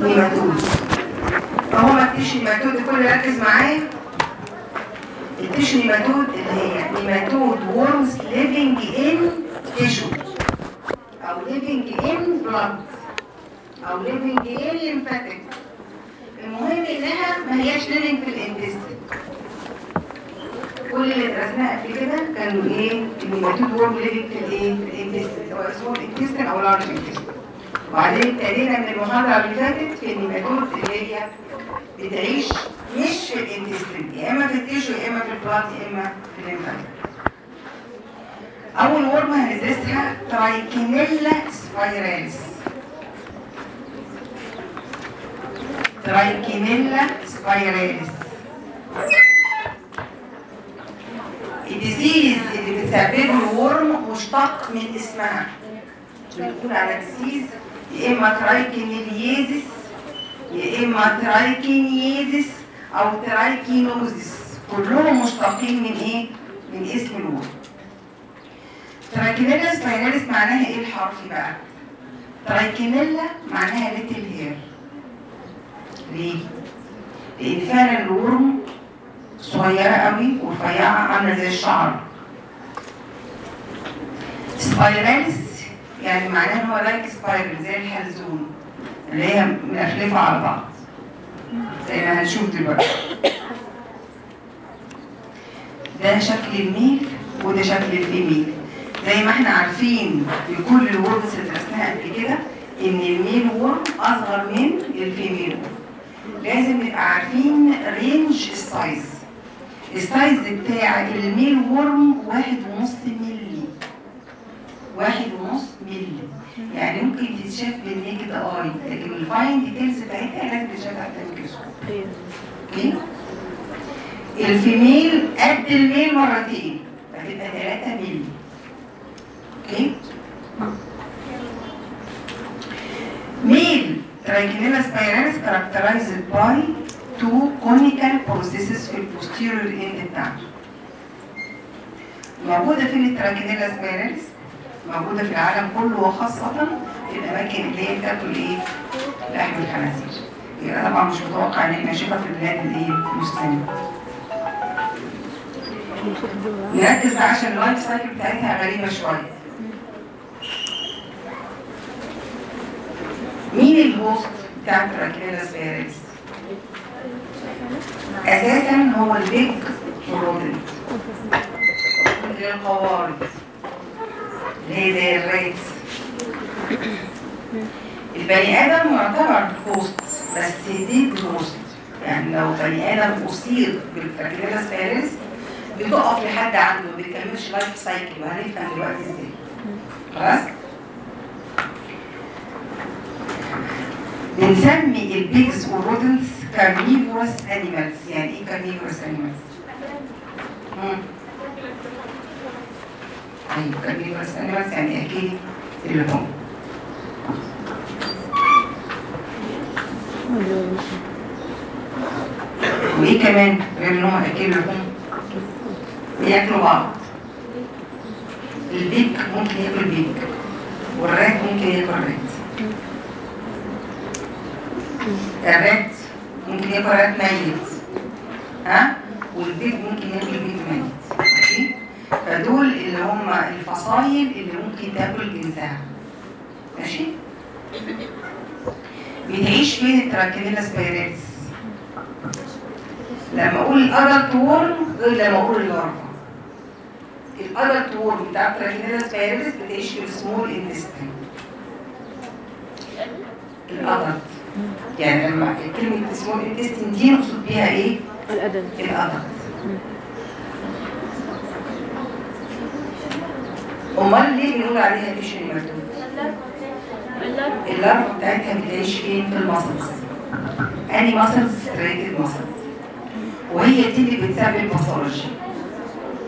نيماتود فهو ال tissue nematode كل ركز معايا. ال tissue nematode اللي هي nematode worms living in tissue أو living in blood أو living in lymphatic المهم إنها ما هياش living في ال intestine كل اللي درسناه قبل كده كانوا إيه؟ ال nematode worm living في الإيه؟ في ال intestine سواء اسمه small intestine أو large intestine وبعدين ابتدينا من المحاضرة اللي فاتت في النيماتود اللي هي بتعيش مش في ال intestine يا إما في ال tissue يا إما في ال blood يا إما في ال lymphatic أول worm هندرسها Trichinella spiralis Trichinella spiralis ال disease اللي بتسببه ال worm مشتق من اسمها. بنقول على disease يا إما trichinelliasis يا إما trichiniasis أو trichinosis كلهم مشتقين من إيه؟ من اسم ال worm Trichinella spiralis معناها إيه الحرف بقى؟ Trichinella معناها little hair ليه؟ لأن فعلا ال worm صغيرة قوي ورفيعة عاملة زي الشعر. spiralis يعني معناه إن هو like spiral زي الحلزون اللي هي ملفلفه على بعض زي ما هنشوف دلوقتي. ده شكل ال male وده شكل ال female. زي ما إحنا عارفين في كل ال worms اللي درسناها قبل كده إن ال male worm أصغر من ال female. لازم نبقى عارفين range ال size ال size بتاع ال male worm واحد ونص ملي واحد ونص ملي يعني ممكن تتشاف بال naked eye. لكن ال fine details بتاعتها لازم تتشاف تحت الميكروسكوب okay؟ ال female قد ال male مرتين. فتبقى 3 ملي okay؟ Male Trichinella spiralis characterized by two conical processes في ال posterior end بتاعته. موجودة فين ال Trichinella spiralis؟ موجودة في العالم كله وخاصة في الأماكن اللي هي بتاكل إيه؟ لحم الخنازير. يبقى طبعا مش متوقع إن إحنا نشوفها في البلاد اللي هي المسلمة. نركز عشان ال life cycle بتاعتها غريبة شوية. مين ال host بتاع ال Trichinella spiralis؟ أساسا هو ال pig زي القوارض اللي هي زي ال rats البني آدم يعتبر host بس dead host يعني لو بني آدم اصيب بال Trichinella spiralis بتقف لحد عنده ما بتكملش life cycle وهنفهم دلوقتي إزاي خلاص بنسمي ال pigs وال rodents carnivorous animals يعني إيه carnivorous animals؟ أيوه carnivorous animals يعني آكلي اللحوم وايه كمان غير إن هم اكل لحوم بياكلوا بعض. ال pig ممكن ياكل pig وال rat ممكن ياكل rat. ال rat ممكن ياكل rat ميت ها؟ وال pig ممكن ياكل pig ميت. فدول اللي هم الفصائل اللي ممكن تاكل جنسها. ماشي؟ بتعيش فين ال Trichinella spiralis لما أقول ال adult worm غير لما أقول ال larva ال adult worm بتاع ال Trichinella spiralis بتعيش في ال small intestine ال adult. يعني لما كلمة small intestine دي نقصد بيها إيه؟ ال adult ال adult. أمال ليه بنقول عليها tissue nematode؟ ال larva بتاعتها بتعيش فين؟ في ال muscles any muscles striated muscles وهي دي اللي بتسبب ال pathology.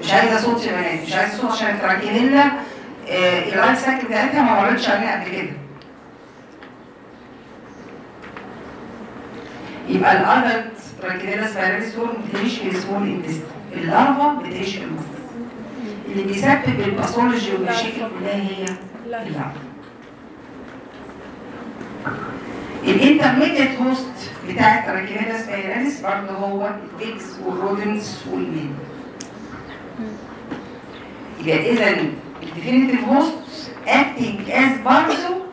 مش عايزة صوت يا بنات مش عايزة صوت عشان ال Trichinella آه ال life cycle بتاعتها ما مرتش عليها قبل كده. يبقى ال adult Trichinella spiralis دول بتعيش في ال small intestine بتعيش في ال muscle اللي بيسبب ال pathology والمشاكل كلها هي ال larva ال intermediate host بتاع ال Trichinella spiralis برضه هو ال pigs وال rodents وال man. يبقى اذا ال definitive host acting as برضه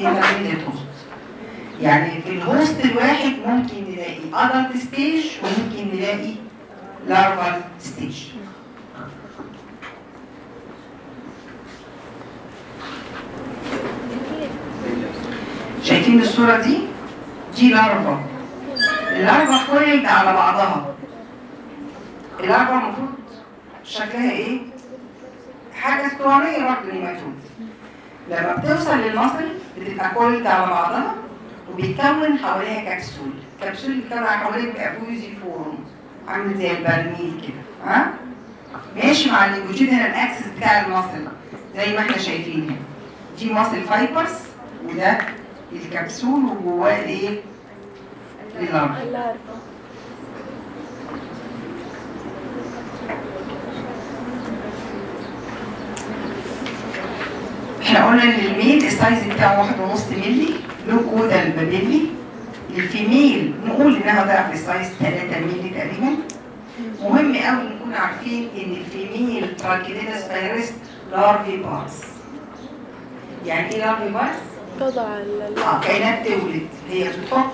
intermediate host يعني في ال host الواحد ممكن نلاقي adult stage وممكن نلاقي larval stage شايفين الصورة دي؟ دي larva. ال larva coiled على بعضها. ال larva المفروض شكلها إيه؟ حاجة اسطوانية برضه نيماتود لما بتوصل لل muscle بتبقى coiled على بعضها وبيتكون حواليها capsule. ال capsule اللي بيتكون حواليها بيبقى form. عامل زي البرميل كده. ها؟ ماشي مع ال longitudinal axis بتاع ال muscle زي ما إحنا شايفين هنا. دي muscle fibers وده الكبسول وجواه الايه؟ ال larva إحنا قلنا إن ال male ال size بتاعه واحد ونص مللي له caudal papillae ال female نقول إنها ضعف ال size 3 مللي تقريبا مهم قوي نكون عارفين إن ال female Trichinella spiralis larviparous يعني إيه larviparous؟ تضع آه كائنات تولد. هي بتحط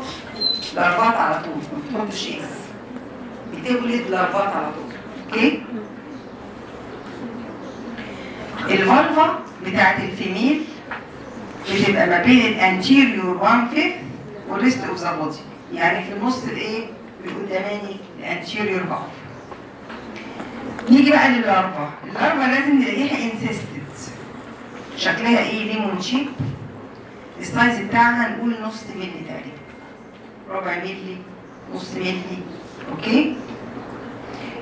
larvaات على طول ما بتحطش eggs بتولد larvaات على طول. okay؟ ال vulva بتاعت ال female بتبقى ما بين ال anterior 1 fifth وال rest of the body يعني في النص الإيه؟ القداماني ال anterior half نيجي بقى لل larva. ال larva لازم نلاقيها encysted شكلها إيه؟ lemon shape ال size بتاعها نقول نص ملي تقريبا. ربع ملي نص ملي okay؟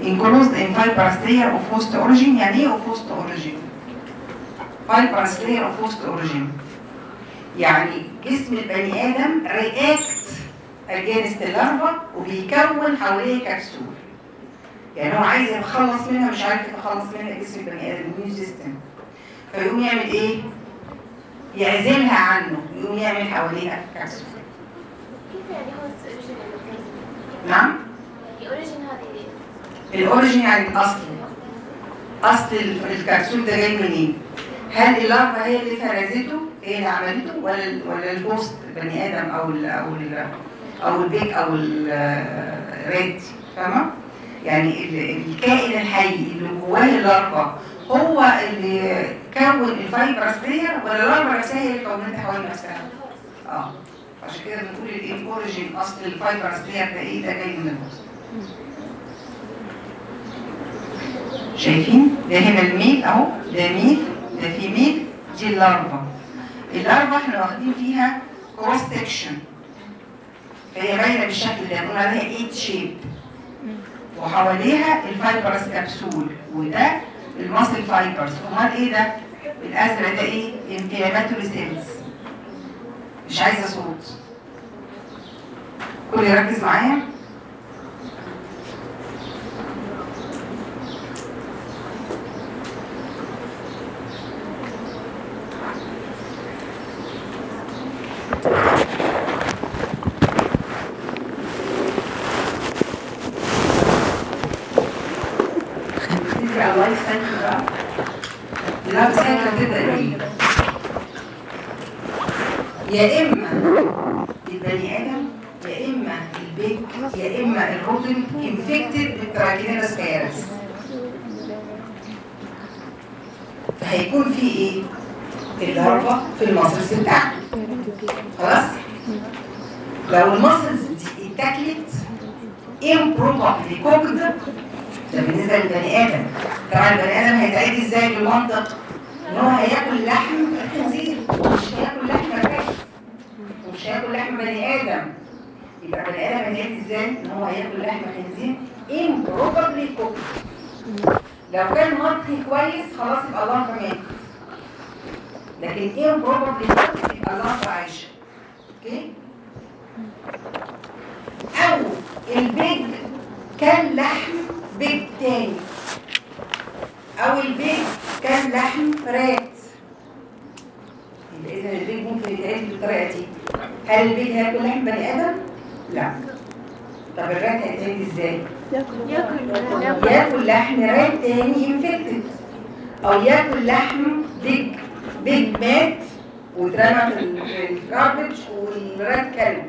Enclosed in fibrous layer of host origin يعني إيه of host origin fibrous layer of host origin. يعني جسم البني آدم react against ال larva وبيكون حواليه كبسول يعني هو عايز يتخلص منها مش عارف يتخلص منها جسم البني آدم ال immune system فيقوم يعمل إيه؟ يعزلها عنه يقوم يعمل حواليها كبسول كيف يعني host origin نعم؟ ال origin يعني الأصل. أصل ال- الكبسول ده جاي منين؟ هل ال larva هي اللي فرزته هي اللي عملته؟ ولا ال- ولا ال host البني آدم أو ال أو ال أو ال pig أو ال rat فاهمة؟ يعني ال- الكائن الحي اللي جواه ال larva هو اللي كون ال fibrous layer ولا نفسها هي اللي كونتها حوالين نفسها آه. عشان كده بنقول الايه أصل ال fibrous layer ده إيه ده جاي من ال host. شايفين؟ ده هنا ال male أهو ده male ده female دي ال larva. ال larva إحنا واخدين فيها cross section فهي باينة بالشكل ده بنقول عليها eight shape وحواليها ال fibrous capsule وده ال muscle fibers امال إيه ده؟ الازرق ده إيه inflammatory cells مش عايزة صوت. كل يركز معايا؟ بقى إيه؟ يا إما البني آدم يا إما ال pig يا إما ال rat infected بال Trichinella spiralis فهيكون في إيه؟ ال larva في ال muscles بتاعنا خلاص؟ لو ال muscles دي اتاكلت improperly cooked ده بالنسبة للبني آدم. طبعا البني آدم هيتعالج إزاي بالمنطق إن هو هياكل لحم الخنزير. مش هياكل لحم الراس ومش هياكل لحم بني آدم. يبقى بني آدم هيتعالج إزاي؟ إن هو هياكل لحم خنزير improperly cooked. لو كان مطهي كويس خلاص يبقى الله مات لكن improperly cooked يبقى الله عايشة. أوكي؟ أو ال pig كان لحم pig تاني. أو ال pig كان لحم rat إذا ال pig ممكن يتعمل بالطريقة دي. هل ال pig هياكل لحم بني آدم؟ لا. طب ال rat هيتعمل إزاي؟ ياكل ياكل لحم rat تاني infected أو ياكل لحم pig pig مات واترمى في ال- في ال garbage وال rat كلب.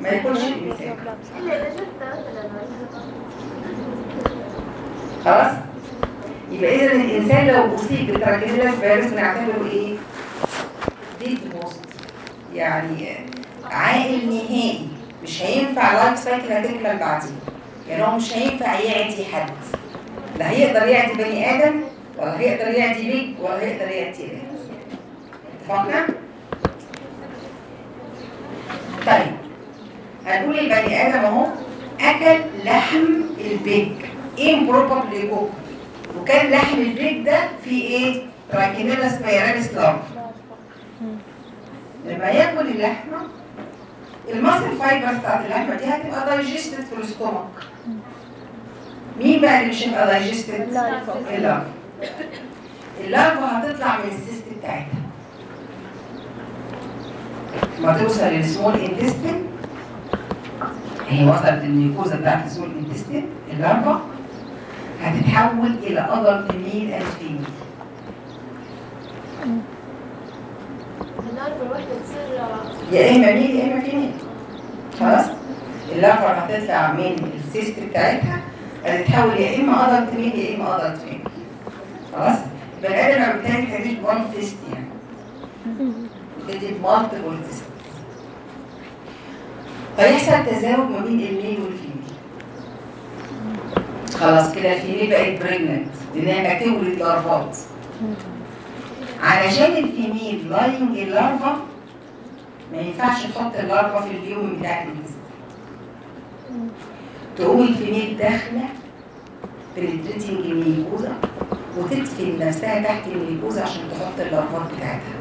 ما ياكلش الانسان خلاص؟ يبقى اذا الإنسان لو أصيب ب Trichinella spiralis بنعتبره إيه؟ dead host يعني عائل نهائي. مش هينفع life cycle هتكمل بعديه. يعني هو مش هينفع يعدي حد. لا هيقدر يعدي بني آدم ولا هيقدر يعدي pig ولا هيقدر يعدي rat اتفقنا؟ طيب. هنقول البني آدم أهو أكل لحم ال pig. improperly cooked وكان لحم ال pig ده فيه إيه؟ Trichinella spiralis larva لما ياكل اللحمة ال muscle fibers بتاعت اللحمة دي هتبقى digested في ال stomach مين بقى اللي مش هيبقى digested؟ ال larva ال larva هتطلع من ال cyst بتاعتها. ما توصل لل small intestine هي وصلت لل mucosa بتاعت ال small intestine ال larva هتتحول إلى adult male and female النار الواحدة تصير يا اما male يا اما female خلاص؟ ال larva هتطلع من ال cyst بتاعتها هتتحول يا إما ادلت ميل يا إما ادلت فيميل خلاص؟ البني آدم لما بتعمل تدريج وان سيست يعني. بتدي مالتيبل سيست فيحصل تزاوج ما بين الميل والفيميل. خلاص كده الفيميل بقت بريجننت لأنها هتولد لارفات علشان الفيميل لاينج اللارفا ما ينفعش تحط اللارفا في اليوم بتاع الجسم. تقوم ال female داخلة penetrating mucosa وتدفن نفسها تحت ال mucosa عشان تحط ال larva ات بتاعتها.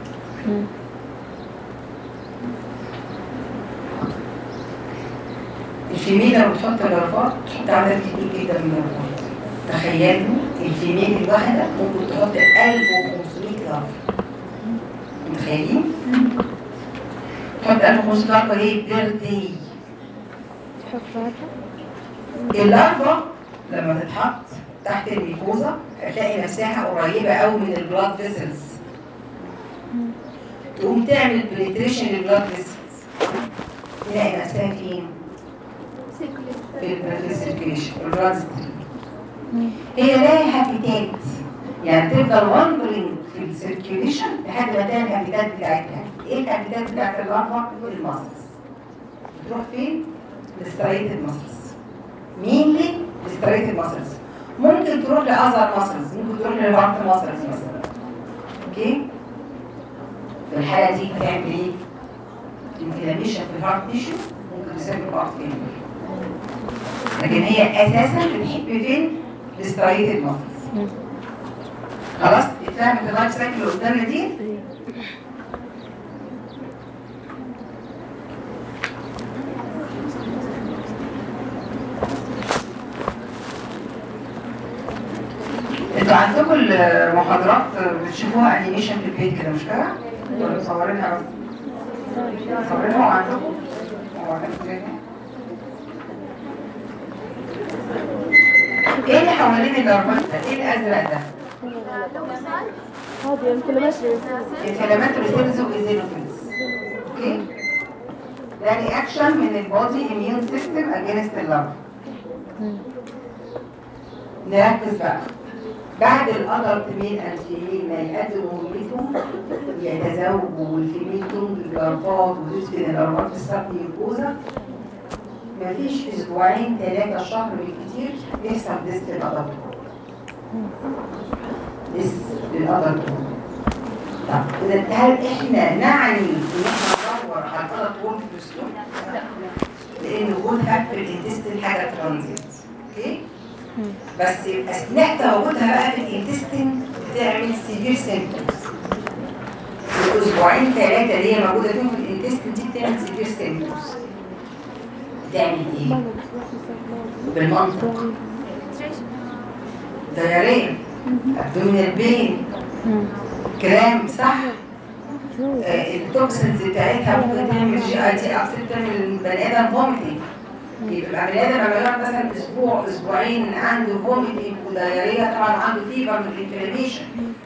ال female لما بتحط ال larva ات تحط عدد كبير جدا من ال larva ات تخيلوا ال female الواحدة ممكن تحط 1500 larva متخيلين؟ تحط 1500 larva ليه؟ per day ال larva لما تتحط تحت ال mucosa هتلاقي نفسها قريبة قوي من ال blood vessels تقوم تعمل penetration لل blood vessels تلاقي نفسها فين؟ في هي لها habitat يعني تفضل wandering في ال circulation لحد ما تعمل ال habitat بتاعتها إيه ال habitat بتاعت ال larva؟ ال muscles بتروح فين؟ لل striated muscles مين لي؟ لل striated muscles ممكن تروح ل other muscles ممكن تروح لل heart muscles مثلا okay؟ في الحالة دي هتعمل إيه؟ inflammation في ال heart tissue ممكن تسبب heart failure لكن هي أساسا بتحب فين؟ لل striated muscles خلاص اتفهمت ال life cycle اللي قدامنا دي؟ أنتوا عندكم المحاضرات بتشوفوها animation في البيت كده مش كده؟ ولا مصورينها بس؟ مصورينها وعندكم؟ إيه اللي حوالين الدرجات ده؟ إيه الازرق ده؟ هذه الكلمات الكلمات ريسيلز وايزينوفيلز أوكي؟ ده رياكشن من البودي اميون سيستم اجينست اللارفا نركز بقى بعد الادلت ميل اند فيميل ما يقدموا مهمتهم يتزوجوا والفيميل تنتج لارفات وتدفن الارفات في السب ميوكوزا مفيش أسبوعين ثلاثة شهر بالكتير يحصل death لل adult death لل adult طب إذا هل إحنا نعني إن إحنا ندور على ال adult worm في ال stool؟ لا لأن وجودها في ال intestine حاجة ترانزيت أوكي؟ بس أثناء تواجدها بقى في ال intestine بتعمل severe symptoms الأسبوعين ثلاثة اللي هي موجودة فيهم في ال intestine دي بتعمل severe symptoms بتعمل إيه؟ بالمنطق diarrhea abdominal pain cramp صح آه، ال toxins بتاعتها ممكن تعمل GIT upset تعمل البني آدم vomiting يبقى البني آدم لما يقعد مثلا أسبوع أسبوعين عنده vomiting و diarrhea طبعا عنده fever من ال inflammation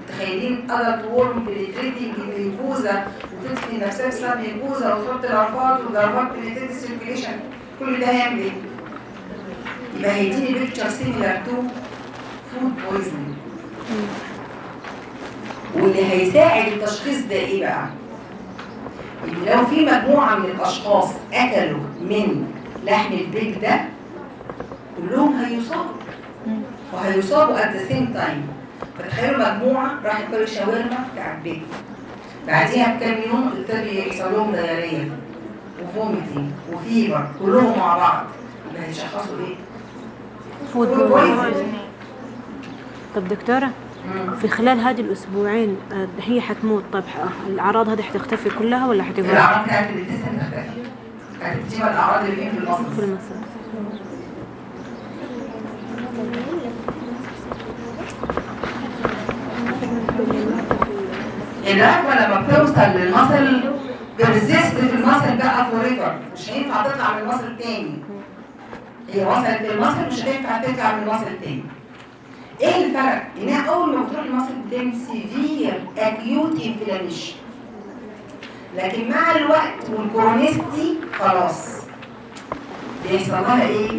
متخيلين adult worm penetrating mucosa وتدخل نفسها ب submucosa وتحط الارفات وضربات بنتريت السيركيليشن كل ده هيعمل إيه؟ يبقى هيديني picture similar to food poisoning واللي هيساعد التشخيص ده إيه بقى؟ إن لو في مجموعة من الأشخاص اكلوا من لحم ال pig ده كلهم هيصابوا. وهيصابوا at the same time. فتخيلوا مجموعة راحت كل شاورما بتاع ال pig بعديها بكام يوم ابتدوا يحصل لهم diarrhea. و vomiting و fever كلهم مع بعض. يبقى هيشخصوا إيه؟ food. طب دكتورة مم. في خلال هذه الأسبوعين آه، هي حتموت طب الأعراض هذه حتختفي كلها ولا حتقول؟ الأعراض بتاعت ال intestine تختفي. هتبتدي الأعراض اللي في في ال muscle ال larva لما بتوصل لل muscle؟ بت persist في ال muscle بقى forever مش هينفع تطلع من ال muscle تاني هي وصلت للمصل مش هينفع تطلع من ال muscle تاني إيه الفرق؟ انها أول ما بتروح ال muscle بتعمل severe acute inflammation لكن مع الوقت وال chronicity خلاص بيحصل لها إيه؟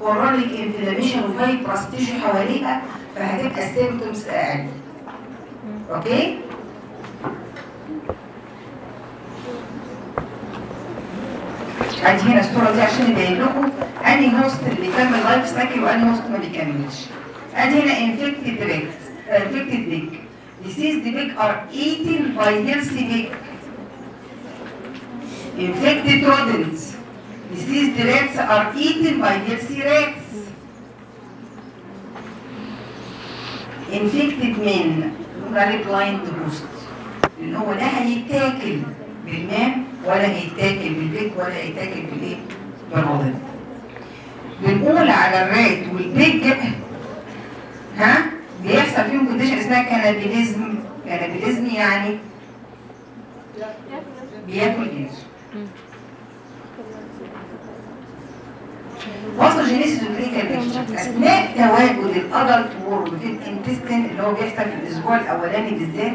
chronic inflammation و fibrous tissue حواليها فهتبقى ال symptoms أقل okay؟ ادي هنا الصورة دي عشان يبين لكم أنهي host اللي بيكمل life cycle وأنهي host ما بيكملش. ادي هنا infected rats infected pig diseased pig are eaten by healthy pig infected rodents. Diseased rats are eaten by healthy rats. Infected men. بنقول عليه blind host. لأن هو لا هيتاكل بال man. ولا هيتاكل بال pig ولا هيتاكل بالايه؟ بال rodent. بنقول على ال rat وال pig ها بيحصل فيهم condition اسمها cannibalism cannibalism يعني بياكل جنسه pathogenesis و clinical أثناء تواجد ال adult worm في ال intestine اللي هو بيحصل في الأسبوع الأولاني بالذات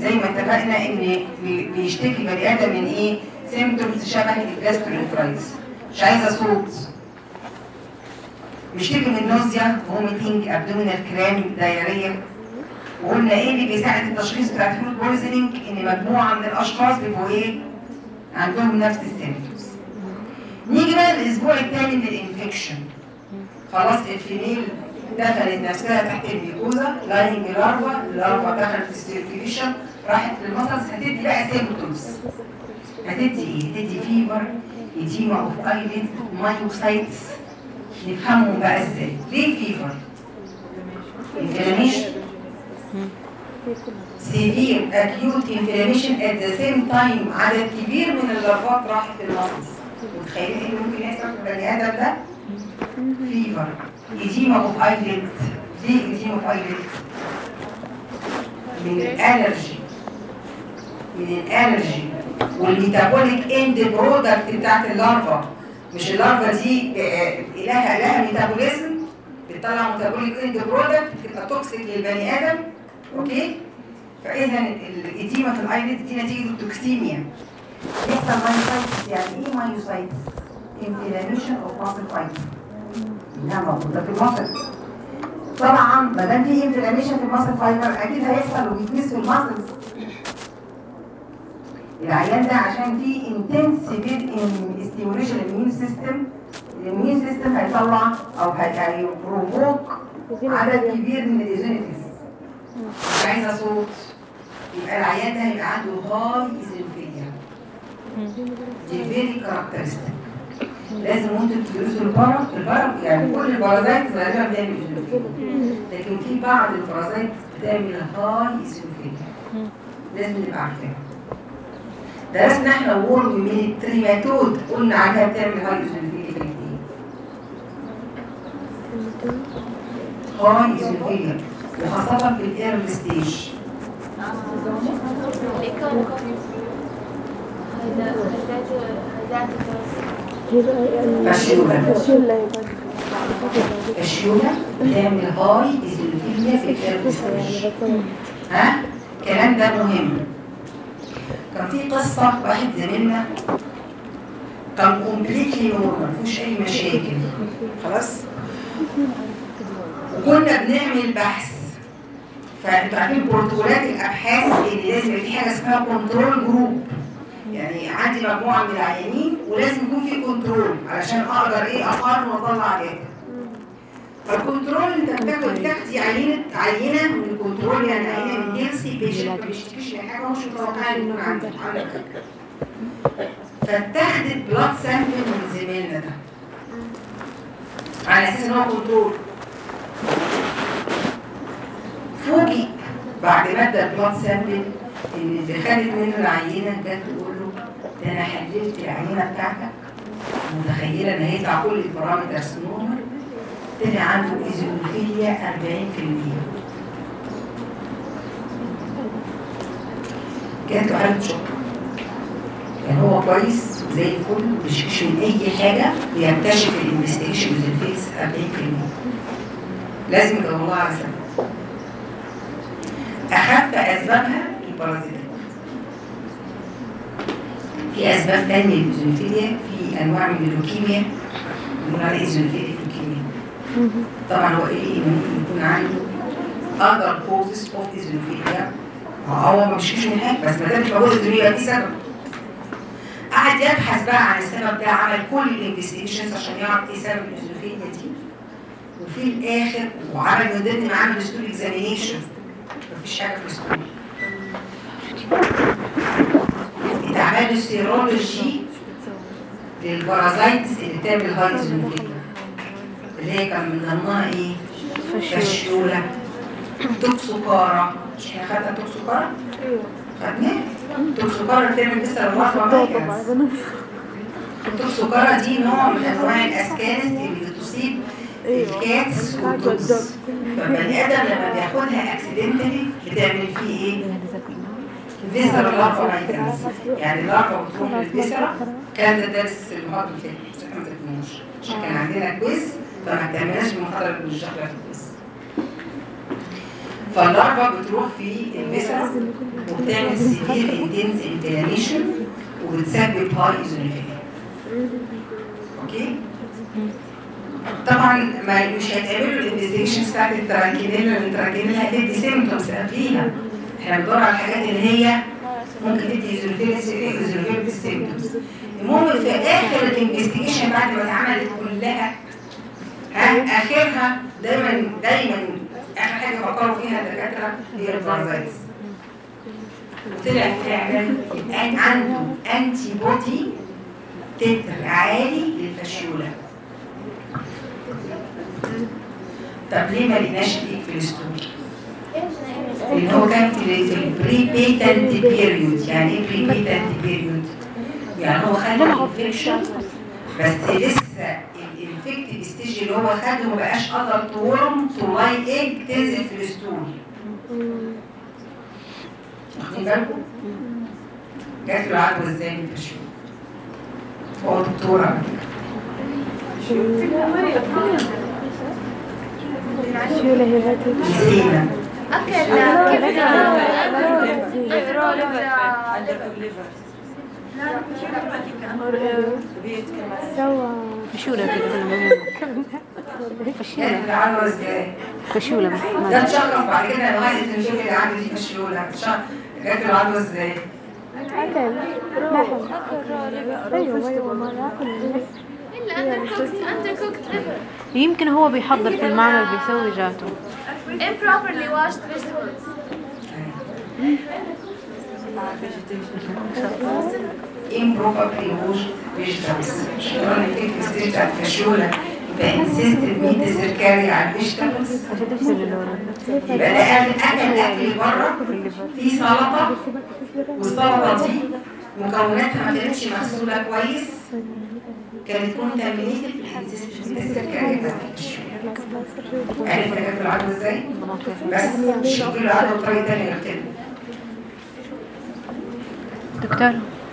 زي ما اتفقنا إن بي- بيشتكي بني آدم من إيه؟ symptoms شبه ال gastroenteritis مش عايزة صوت. بيشتكي من nausea vomiting abdominal cramp diarrhea وقلنا إيه اللي بيساعد التشخيص بتاع ال food poisoning إن مجموعة من الأشخاص بيبقوا إيه؟ عندهم نفس ال symptoms نيجي بقى الأسبوع الثاني من ال infection خلاص ال female دخلت نفسها تحت ال mucosa laying larva ال larva دخلت في ال circulation راحت لل muscles هتدي بقى symptoms هتدي إيه؟ هتدي fever edema of eyelid myositis نفهمهم بقى إزاي ليه fever؟ inflammation severe acute inflammation at the same time عدد كبير من ال larva ات راحت لل muscles متخيلين ممكن يحصل في البني آدم ده؟ fever edema of eyelid ليه edema of eyelid؟ من ال allergy من ال allergy وال metabolic end product بتاعت ال larva مش ال larva دي آه، لها لها metabolism بتطلع metabolic end product بتبقى toxic للبني آدم. okay؟ فإذا ال edema في ال eyelid دي نتيجة ال toxemia يحصل myositis. يعني إيه myositis؟ inflammation of muscle fiber انها موجوده في ال muscle طبعا ما دام في inflammation في ال muscle fiber أكيد هيحصل weakness في ال muscles العيان ده عشان في intense severe stimulation ال immune system ال immune system هيطلع أو هي provoke عدد كبير من ال eosinophils مش عايزة صوت يبقى العيان ده هيبقى عنده high eosinophilia دي very characteristic لازم وانتوا بتدرسوا ال para ال para يعني كل ال parasite غالبا بتعمل eosinophilia لكن في بعض ال parasite بتعمل high eosinophilia لازم نبقى عارفينها. درسنا إحنا worm من ال trematode قلنا عليها بتعمل high الاثنين high eosinophilia وخاصة في ال early stage. Fasciola بتعمل high في ها؟ الكلام ده مهم. كان في قصة واحد زميلنا كان completely normal مفيهوش أي مشاكل. خلاص؟ وكنا بنعمل بحث. فأنتوا عارفين بروتوكولات الأبحاث اللي لازم في حاجة اسمها control group يعني عندي مجموعة من العيانين ولازم يكون في control علشان أقدر إيه أقارن وأطلع data فال control انت بتاخد بتاخدي عينه عينة من ال control يعني عينة من healthy patient ما بيشتكيش من حاجة مش متوقع إن يكون عنده عندك فاتاخدت blood sample من زميلنا ده. على أساس إن هو control فوجئ بعد ما ادى ال blood sample ان اللي خدت منه العينة جت تقول له ده أنا حللت العينة بتاعتك. متخيلة ان هيطلع كل ال parameters normal. طلع عنده eosinophilia 40% جات له حاله shock يعني هو كويس وزي الفل مش من أي حاجة ويكتشف ال investigation ال eosinophils 40% لازم يدور على سبب أخف أسبابها البارازيتات في أسباب تانية لل eosinophilia في أنواع من اللوكيميا بنقول عليها eosinophilic leukemia طبعا هو إيه؟ ممكن يكون عنده other causes of eosinophilia هو ما مشكلش من بس ما دام مش موجود eosinophilia في سبب. قعد يبحث بقى عن السبب ده عمل كل ال investigations عشان يعرف إيه سبب ال eosinophilia دي. وفي الآخر وعمل من ما عمل stool examination مفيش حاجة في ال stool اتعمل له serology لل parasites اللي بتعمل high eosinophilia اللي هي كان من ضمنها إيه؟ Fasciola Toxocara مش إحنا خدنا Toxocara؟ خدناه Toxocara بتعمل لسه الوحده ال Toxocara دي نوع من انواع الاسكانس اللي بتصيب ال cats وال dogs فالبني آدم لما بياخدها accidentally بتعمل فيه إيه؟ visceral larva migrans يعني ال larva بتروح لل viscera كان ده درس المحاضره اللي فاتت بس إحنا ما ذاكرناش عشان كان عندنا quiz فما اهتمناش بالمحاضره اللي مش داخله في ال quiz فال larva بتروح في ال viscera وبتعمل severe intense inflammation وبتسبب high eosinophilia okay؟ طبعا ما مش هيتعملوا ال investigation بتاعت ال Trichinella لأن ال Trichinella هتدي symptoms قبليها. إحنا بندور على الحاجات اللي هي ممكن تدي eosinophil symptoms المهم في آخر ال investigation بعد ما اتعملت كلها ها آخرها دايما دايما اخر حاجة فكروا فيها الدكاترة هي ال parasites وطلع فعلا عنده antibody titer عالي لل Fasciola طب ليه ما لقيناش ال egg لأن هو كان في في ال prepatent period يعني إيه prepatent period؟ يعني هو خد ال infection بس لسه ال infective stage اللي هو خده ما بقاش adult worm to lay egg تنزل في ال stool واخدين بالكم؟ جات له عدوى إزاي من الفشيوله؟ هو دكتور على نسينا جات فشولة ده اتشرف بعد كده اللي دي جات إزاي؟ يمكن هو بيحضر في المعمل بيسوي جاته improperly washed vegetables improperly washed vegetables قلنا ال infective stage بتاعت ال Fasciola يبقى encysted metacercariae على ال vegetables عشان تفصل اللون يبقى ده اكل اكل بره في سلطه والسلطه دي مكوناتها ما كانتش مغسوله كويس كانت contaminated في ال encysted meta بتاعت ال Fasciola عرفت كانت العدوى إزاي؟ بس مش بطريقه تانيه غير كده دكتور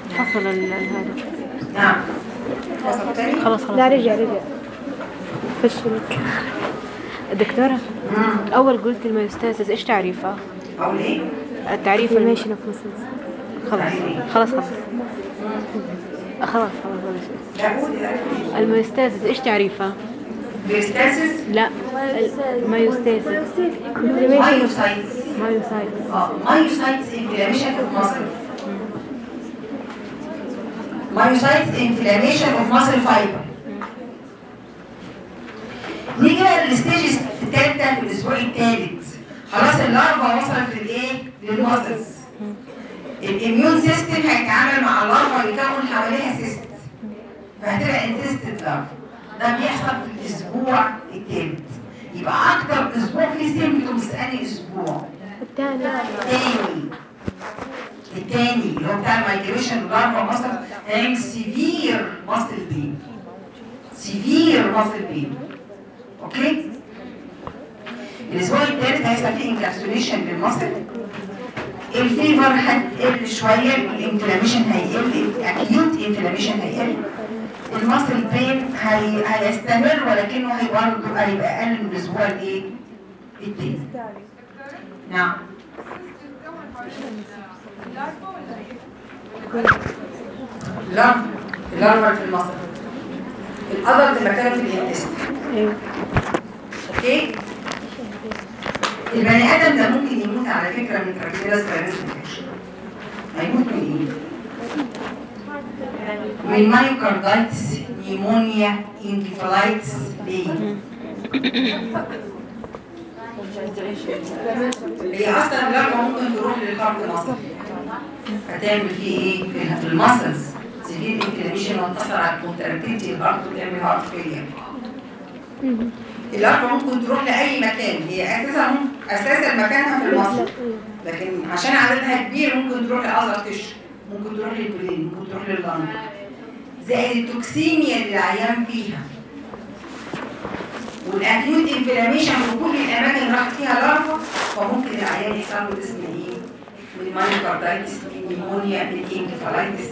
فصل ال- هذا نعم. وصل تاني خلاص خلاص. لا رجع رجع. فشلك دكتورة مم. أول قلت الميوستاسيس إيش تعريفها؟ أقول إيه؟ التعريف الم... inflammation of muscles خلاص خلاص خلاص. خلاص خلاص الميوستاسيس إيش تعريفها؟ بيستاسيس لا. الميوستاسيس myositis myositis آه. myositis inflammation of muscle myositis inflammation of muscle fiber نيجي بقى لل stage الثالثه في الأسبوع الثالث خلاص ال larva وصلت للإيه؟ لل muscles ال immune system هيتعامل مع ال larva ويكون حواليها cyst فهتبقى encysted larva ده بيحصل في الأسبوع الثالث يبقى أكتر أسبوع فيه symptoms انهي أسبوع؟ الثاني الثاني اللي هو بتاع ال migration larva muscle. هيعمل severe muscle pain severe muscle pain okay؟ الأسبوع الثالث هيحصل فيه encapsulation لل muscle ال fever هتقل شوية ال inflammation هيقل ال acute inflammation هيقل. ال muscle pain هي... هيستمر ولكنه برضه هيبقى أقل من الأسبوع الإيه؟ الثاني نعم. larva ال larva في ال muscle ال adult مكانه في ال intestine okay البني آدم ده ممكن يموت على فكرة من parasitic infection هيموت من إيه؟ من myocarditis pneumonia encephalitis ليه؟ هي أصلا اللارفا ممكن تروح لل heart muscle هتعمل فيه إيه؟ في- ال muscles severe inflammation وهتأثر على ال contractility ال heart وتعمل heart failure اللارفا ممكن تروح لاي مكان هي أساسا أساسا مكانها في ال muscle لكن عشان عددها كبير ممكن تروح ل other tissue ممكن تروح لل brain ممكن تروح لل lung زائد ال toxemia اللي العيان فيها وال acute inflammation في كل الأماكن راحت فيها لارفا فممكن العيان يحصل له اسم إيه؟ من myocarditis من pneumonia من encephalitis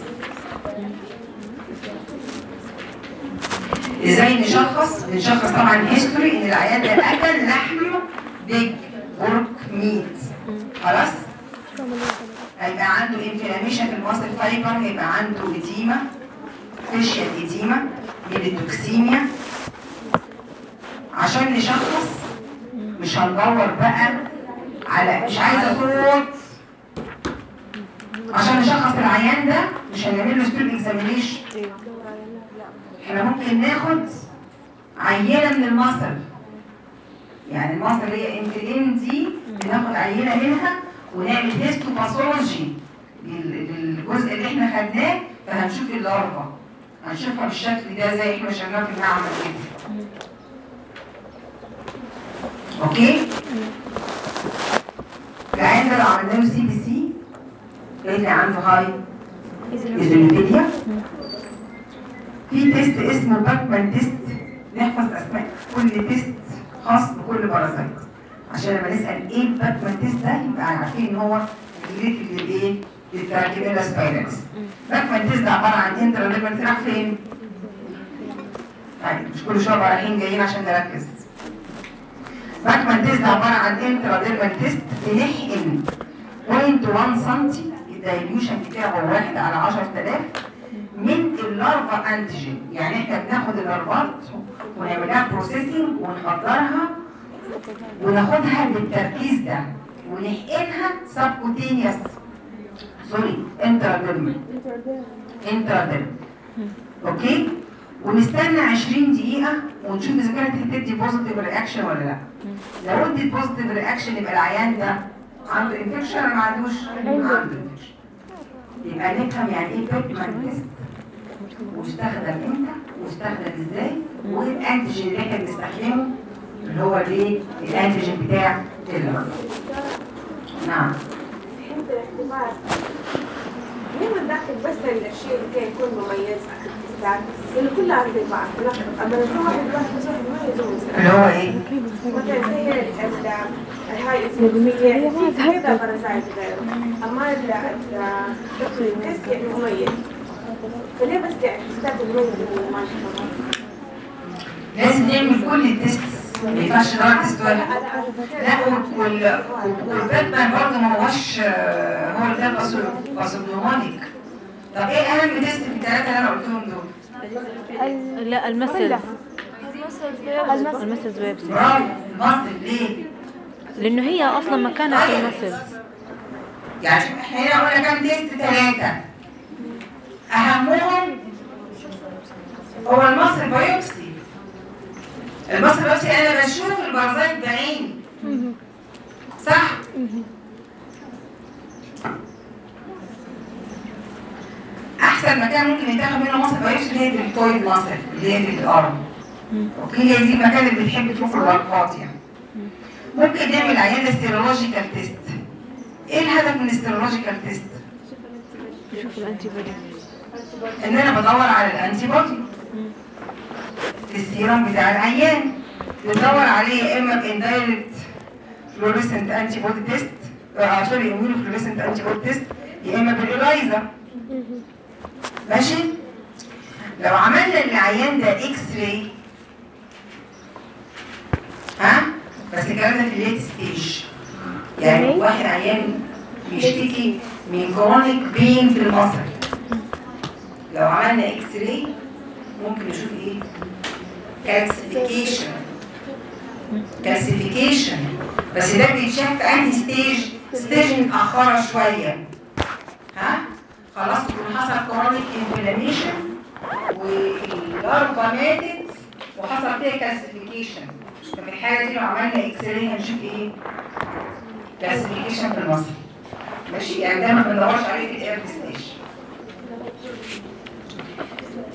إزاي نشخص؟ بنشخص طبعا history إن العيان ده أكل لحمه pig pork meat خلاص؟ هيبقى عنده inflammation في ال muscle fiber هيبقى عنده edema facial edema من ال toxemia عشان نشخص مش هندور بقى على مش عايزة صوت عشان نشخص العيان ده مش هنعمل له stool examination إحنا ممكن ناخد عينة من ال muscle يعني ال muscle اللي هي inflamed دي بناخد عينة منها ونعمل histopathology للجزء اللي إحنا خدناه فهنشوف اللارفا هنشوفها بالشكل ده زي إحنا شفناه في المعمل كده أوكي؟ العيان ده لو عملنا له CBC اللي عنده high eosinophilia في test اسمه Bachman test نحفظ أسماء. كل test خاص بكل parasite عشان لما نسأل إيه ال Bachman test ده يبقى عارفين إن هو related للايه؟ لل Trichinella spiralis Bachman test ده عبارة عن intra راح فين؟ طيب مش كل شوية رايحين جايين عشان نركز. Bachman test ده عبارة عن intra test بنحقن 0.1 سم ال dilution بتاعه واحد على 10000 من ال larva antigen يعني إحنا بناخد اللارفات ونعملها processing ونحضرها وناخدها بالتركيز ده ونحقنها subcutaneous sorry intradermal intradermal okay؟ ونستنى 20 دقيقة ونشوف إذا كانت هتدي positive reaction ولا لأ. لو ادت positive reaction يبقى العيان ده عنده انفكشن ولا ما عندوش؟ عنده انفكشن. يبقى نفهم يعني إيه بيتمان تيست واستخدم إمتى؟ واستخدم إزاي؟ والانتيجين اللي إحنا بنستخدمه؟ اللي هو الايه؟ الانتيجين بتاع الليفر. نعم. الاختبار ليه ما ندخل بس الشيء اللي كان يكون مميز يعني اللي كلها عندي بعض أما لو واحد واحد بصراحه ما يجوز اللي هو إيه؟ مثلا زي ال- الهاي اسمه في كذا بارازايت غيره أما ال- ال- التست يعني مميز فليه بس يعني تستخدم لازم نعمل كل التست ما ينفعش نوع ولا لا وال- وال- والباتمان برضه ما هوش هو اللي ده باسودومونيك طب إيه أهم تيست في الثلاثه اللي أنا قلتهم دول؟ لا ال muscles ال muscles biopsy برافو. ال muscle ليه؟ لأنه هي أصلا مكانها في ال muscles يعني إحنا هنا قلنا كام test ثلاثة أهمهم هو ال muscle biopsy ال muscle biopsy أنا بشوف ال parasite بعيني صح؟ أحسن مكان ممكن يتاخد منه muscle biopsy اللي هي ال deltoid muscle اللي هي في ال arm okay؟ هي دي المكان اللي بتحب تشوف البرقات يعني. ممكن نعمل عيان ال serological test. إيه الهدف من ال serological test؟ إن أنا بدور على ال antibody في السيرم بتاع العيان. بدور عليه يا إما ب indirect fluorescent antibody test sorry immunofluorescent antibody test يا إما بال ELISA. ماشي؟ لو عملنا للعيان ده X-ray ها؟ بس الكلام ده في ال late stage يعني واحد عيان بيشتكي من chronic pain في ال muscle. لو عملنا X-ray ممكن نشوف إيه؟ calcification calcification بس ده بيتشاف في أنهي stage stage متاخره شوية. ها؟ خلاص يكون حصل chronic inflammation وال larva ماتت وحصل فيها calcification ففي الحالة دي لو عملنا X-ray هنشوف إيه؟ calcification في ال muscle ماشي؟ يعني ده ما بندورش عليه في ال early stage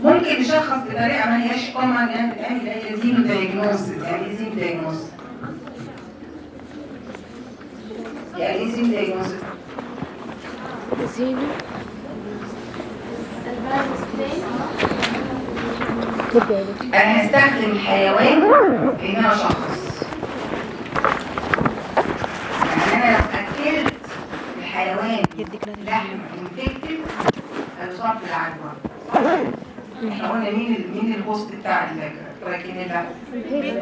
ممكن نشخص بطريقة ما هياش common يعني اللي هي xenodiagnosis يعني xenodiagnosis يعني xenodiagnosis تبعي أنا هستخدم الحيوان في ان أنا اشخص يعني أنا لو أكلت الحيوان لحم infected هيصاب بالعدوى إحنا قلنا مين مين ال host بتاع ال Trichinella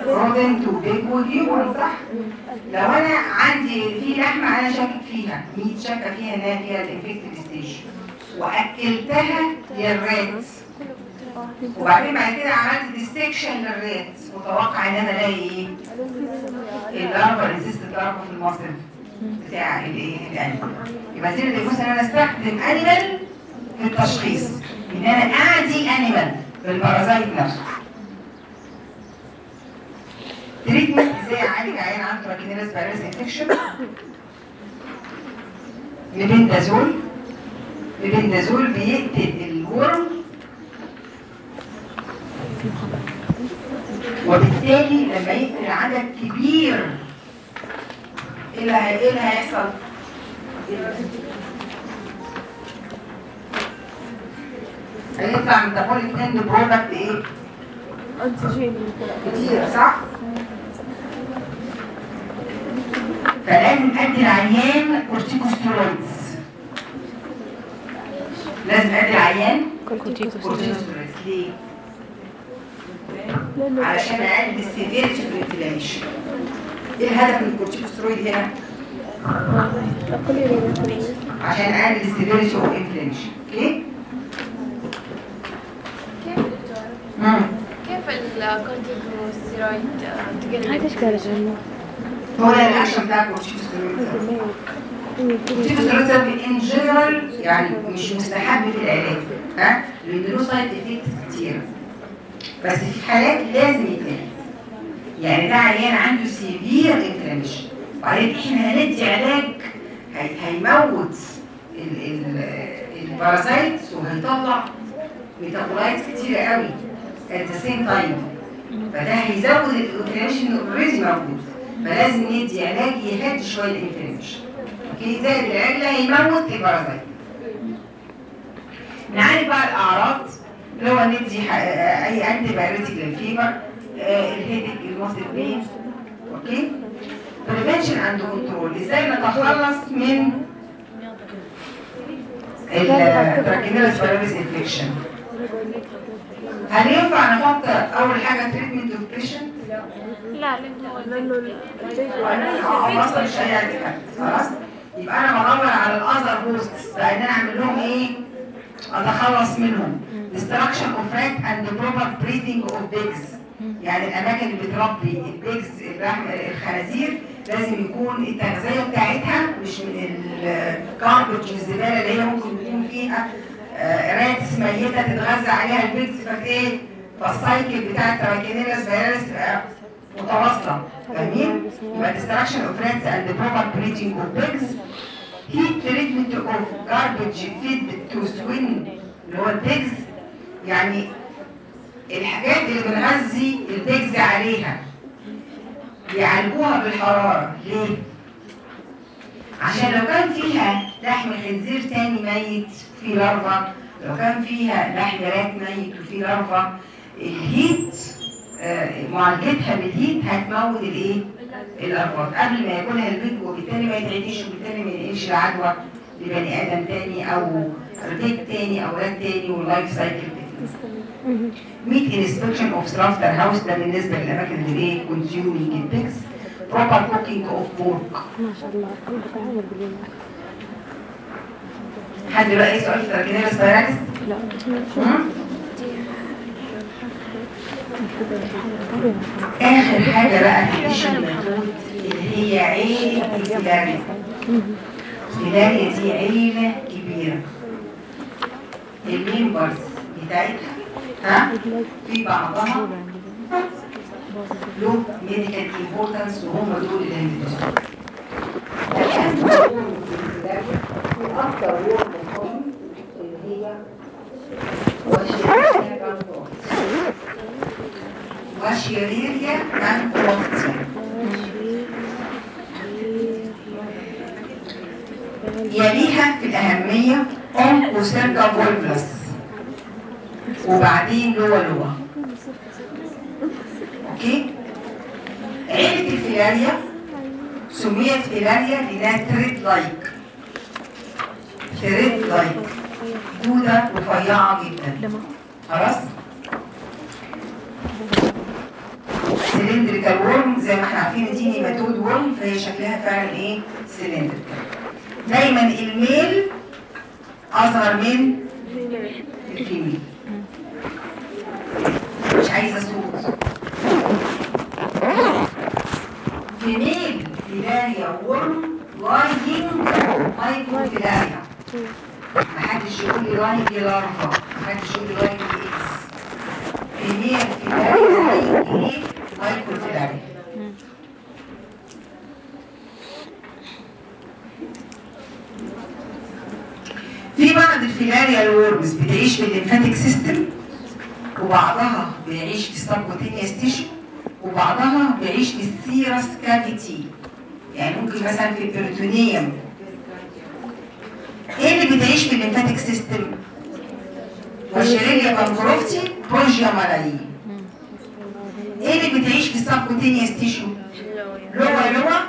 rodent و pig و human صح لو أنا عندي في لحمه أنا شاكك فيها ميت شاكه فيها انها فيها ال infective stage واكلتها لل rat وبعدين بعد كده عملت dissection لل rat متوقع إن أنا الاقي إيه ال larva encysted larva في ال muscle بتاع الايه ال animal يبقى زي اللي مثلا أنا استخدم animal في التشخيص إن أنا أعدي animal بال parasite نفسه. treatment إزاي أعالج عيان عنده Trichinella spiralis infection mebendazole mebendazole بيقتل ال worm وبالتالي لما يقتل عدد كبير إيه اللي اللي هيحصل؟ هيطلع metabolic end product إيه؟ antigen كتير صح؟ فلازم أدي العيان corticosteroids لازم أدي العيان corticosteroids ليه؟ علشان أقلل ال severity في ال inflammation إيه الهدف من الكورتيكوستيرويد هنا؟ عشان أقلل ال severity of inflammation okay؟ كيف دكتور؟ مم. كيف الكورتيكوستيرويد هاي تقلل تشكال الجنة هو ده الاكشن بتاع ال corticosteroid in general يعني مش مستحب في العلاج ها؟ لأن له side effects كتير. بس في حالات لازم يتاخد يعني ده عيان عنده severe inflammation وبعدين إحنا هندي علاج هي- هيموت ال- ال- ال parasites وهيطلع metabolites كتيره قوي. At the same time. فده هيزود ال inflammation اللي already موجود. فلازم ندي علاج يهدي شوية ال inflammation okay؟ زائد العلاج اللي هيموت ال parasite نعالج بقى الأعراض. اللي هو ندي آه، أي antipyretic لل fever ال headache ال muscle pain okay؟ prevention and control إزاي نتخلص من ال Trichinella spiralis infection هل ينفع نحط أول حاجة treatment of patient لا لأنه وأنا أصلا مش هي خلاص؟ يبقى أنا بدور على ال other ان أنا أعمل لهم إيه؟ أتخلص منهم. Destruction of rat and proper breeding of pigs. يعني الأماكن اللي بتربي ال pigs الخنازير لازم يكون التغذية بتاعتها مش من ال garbage والزباله اللي هي ممكن يكون فيها rats ميته تتغذى عليها ال pigs فايه فال cycle بتاع ال Trichinella spiralis تبقى متواصلة. فاهمين؟ يبقى of rats and the proper breeding of pigs heat treatment of garbage feed to swine اللي هو ال pigs يعني الحاجات اللي بنغذي ال pigs عليها. بيعالجوها بالحرارة. ليه؟ عشان لو كان فيها لحم خنزير تاني ميت فيه larva لو كان فيها لحم rat ميت وفيه larva ال heat آه، معالجتها بال heat هتموت الايه؟ ال larva ات قبل ما ياكلها ال pig وبالتالي ما يتعديش وبالتالي ما ينقلش العدوى لبني آدم تاني أو pig تاني أو rat تاني وال life cycle. meat inspection of slaughter house ده بالنسبة للأماكن اللي إيه؟ consuming ال pigs proper cooking of pork ما شاء الله. حد إيه سؤال في Trichinella spiralis؟ لا. آخر حاجة بقى في ال tissue اللي هي عيلة ال filaria ال filaria دي عيلة كبيرة. ال members بتاعتها ها؟ في بعضها له medical importance وهم دول اللي هندرسوا الان بنقول في أكتر worm مهم اللي هي Wuchereria bancrofti Wuchereria bancrofti يليها في الأهمية Onchocerca volvulus وبعدين Loa loa okay؟ عيلة الفيلاريا سميت فيلاريا لأنها thread like thread like دودة رفيعة جدا خلاص cylindrical worm زي ما إحنا عارفين دي nematode worm فهي شكلها فعلا إيه cylindrical دايما ال male اصغر من ال female مش عايزه صوت female filaria worm laying microfilaria محدش يقول لي laying larva محدش يقول لي laying eggs female filaria laying إيه microfilaria في بعض ال filaria ال worms بتعيش في ال lymphatic system وبعضها بيعيش في ال subcutaneous tissue وبعضها بيعيش في ال serous cavity يعني ممكن مثلا في ال peritoneum إيه اللي بتعيش في ال lymphatic system؟ Wuchereria bancrofti Brugia malayi إيه اللي بتعيش في ال subcutaneous tissue؟ Loa loa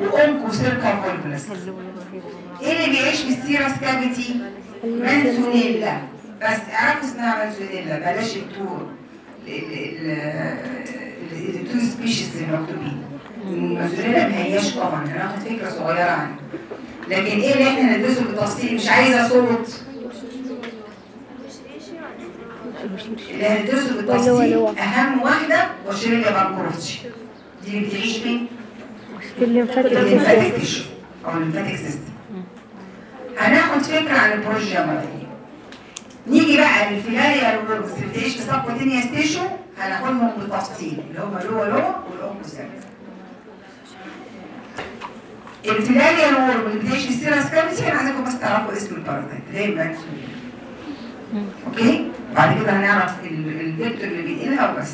و Onchocerca volvulus إيه اللي بيعيش في ال serous cavity؟ Mansonella بس اعرفوا اسمها Mansonella بلاش التور ال two species اللي مكتوبين ال Mansonella ما هياش طبعا هناخد فكرة صغيرة عنه. لكن إيه اللي إحنا ندرسه بالتفصيل؟ مش عايزة صوت. اللي هندرسه بالتفصيل أهم واحدة Wuchereria bancrofti دي بتعيش فين؟ في ال lymphatic tissue أو ال lymphatic system هناخد فكرة عن ال Brugia malayi نيجي بقى للفيلاريا في subcutaneous tissue هناخدهم بالتفصيل اللي هم الفيلاريا ال worm اللي بتعيش في ال serous cavity أنا عايزاكم بس تعرفوا اسم ال parasite زي ما okay؟ بعد كده هنعرف ال- ال vector اللي بينقلها وبس.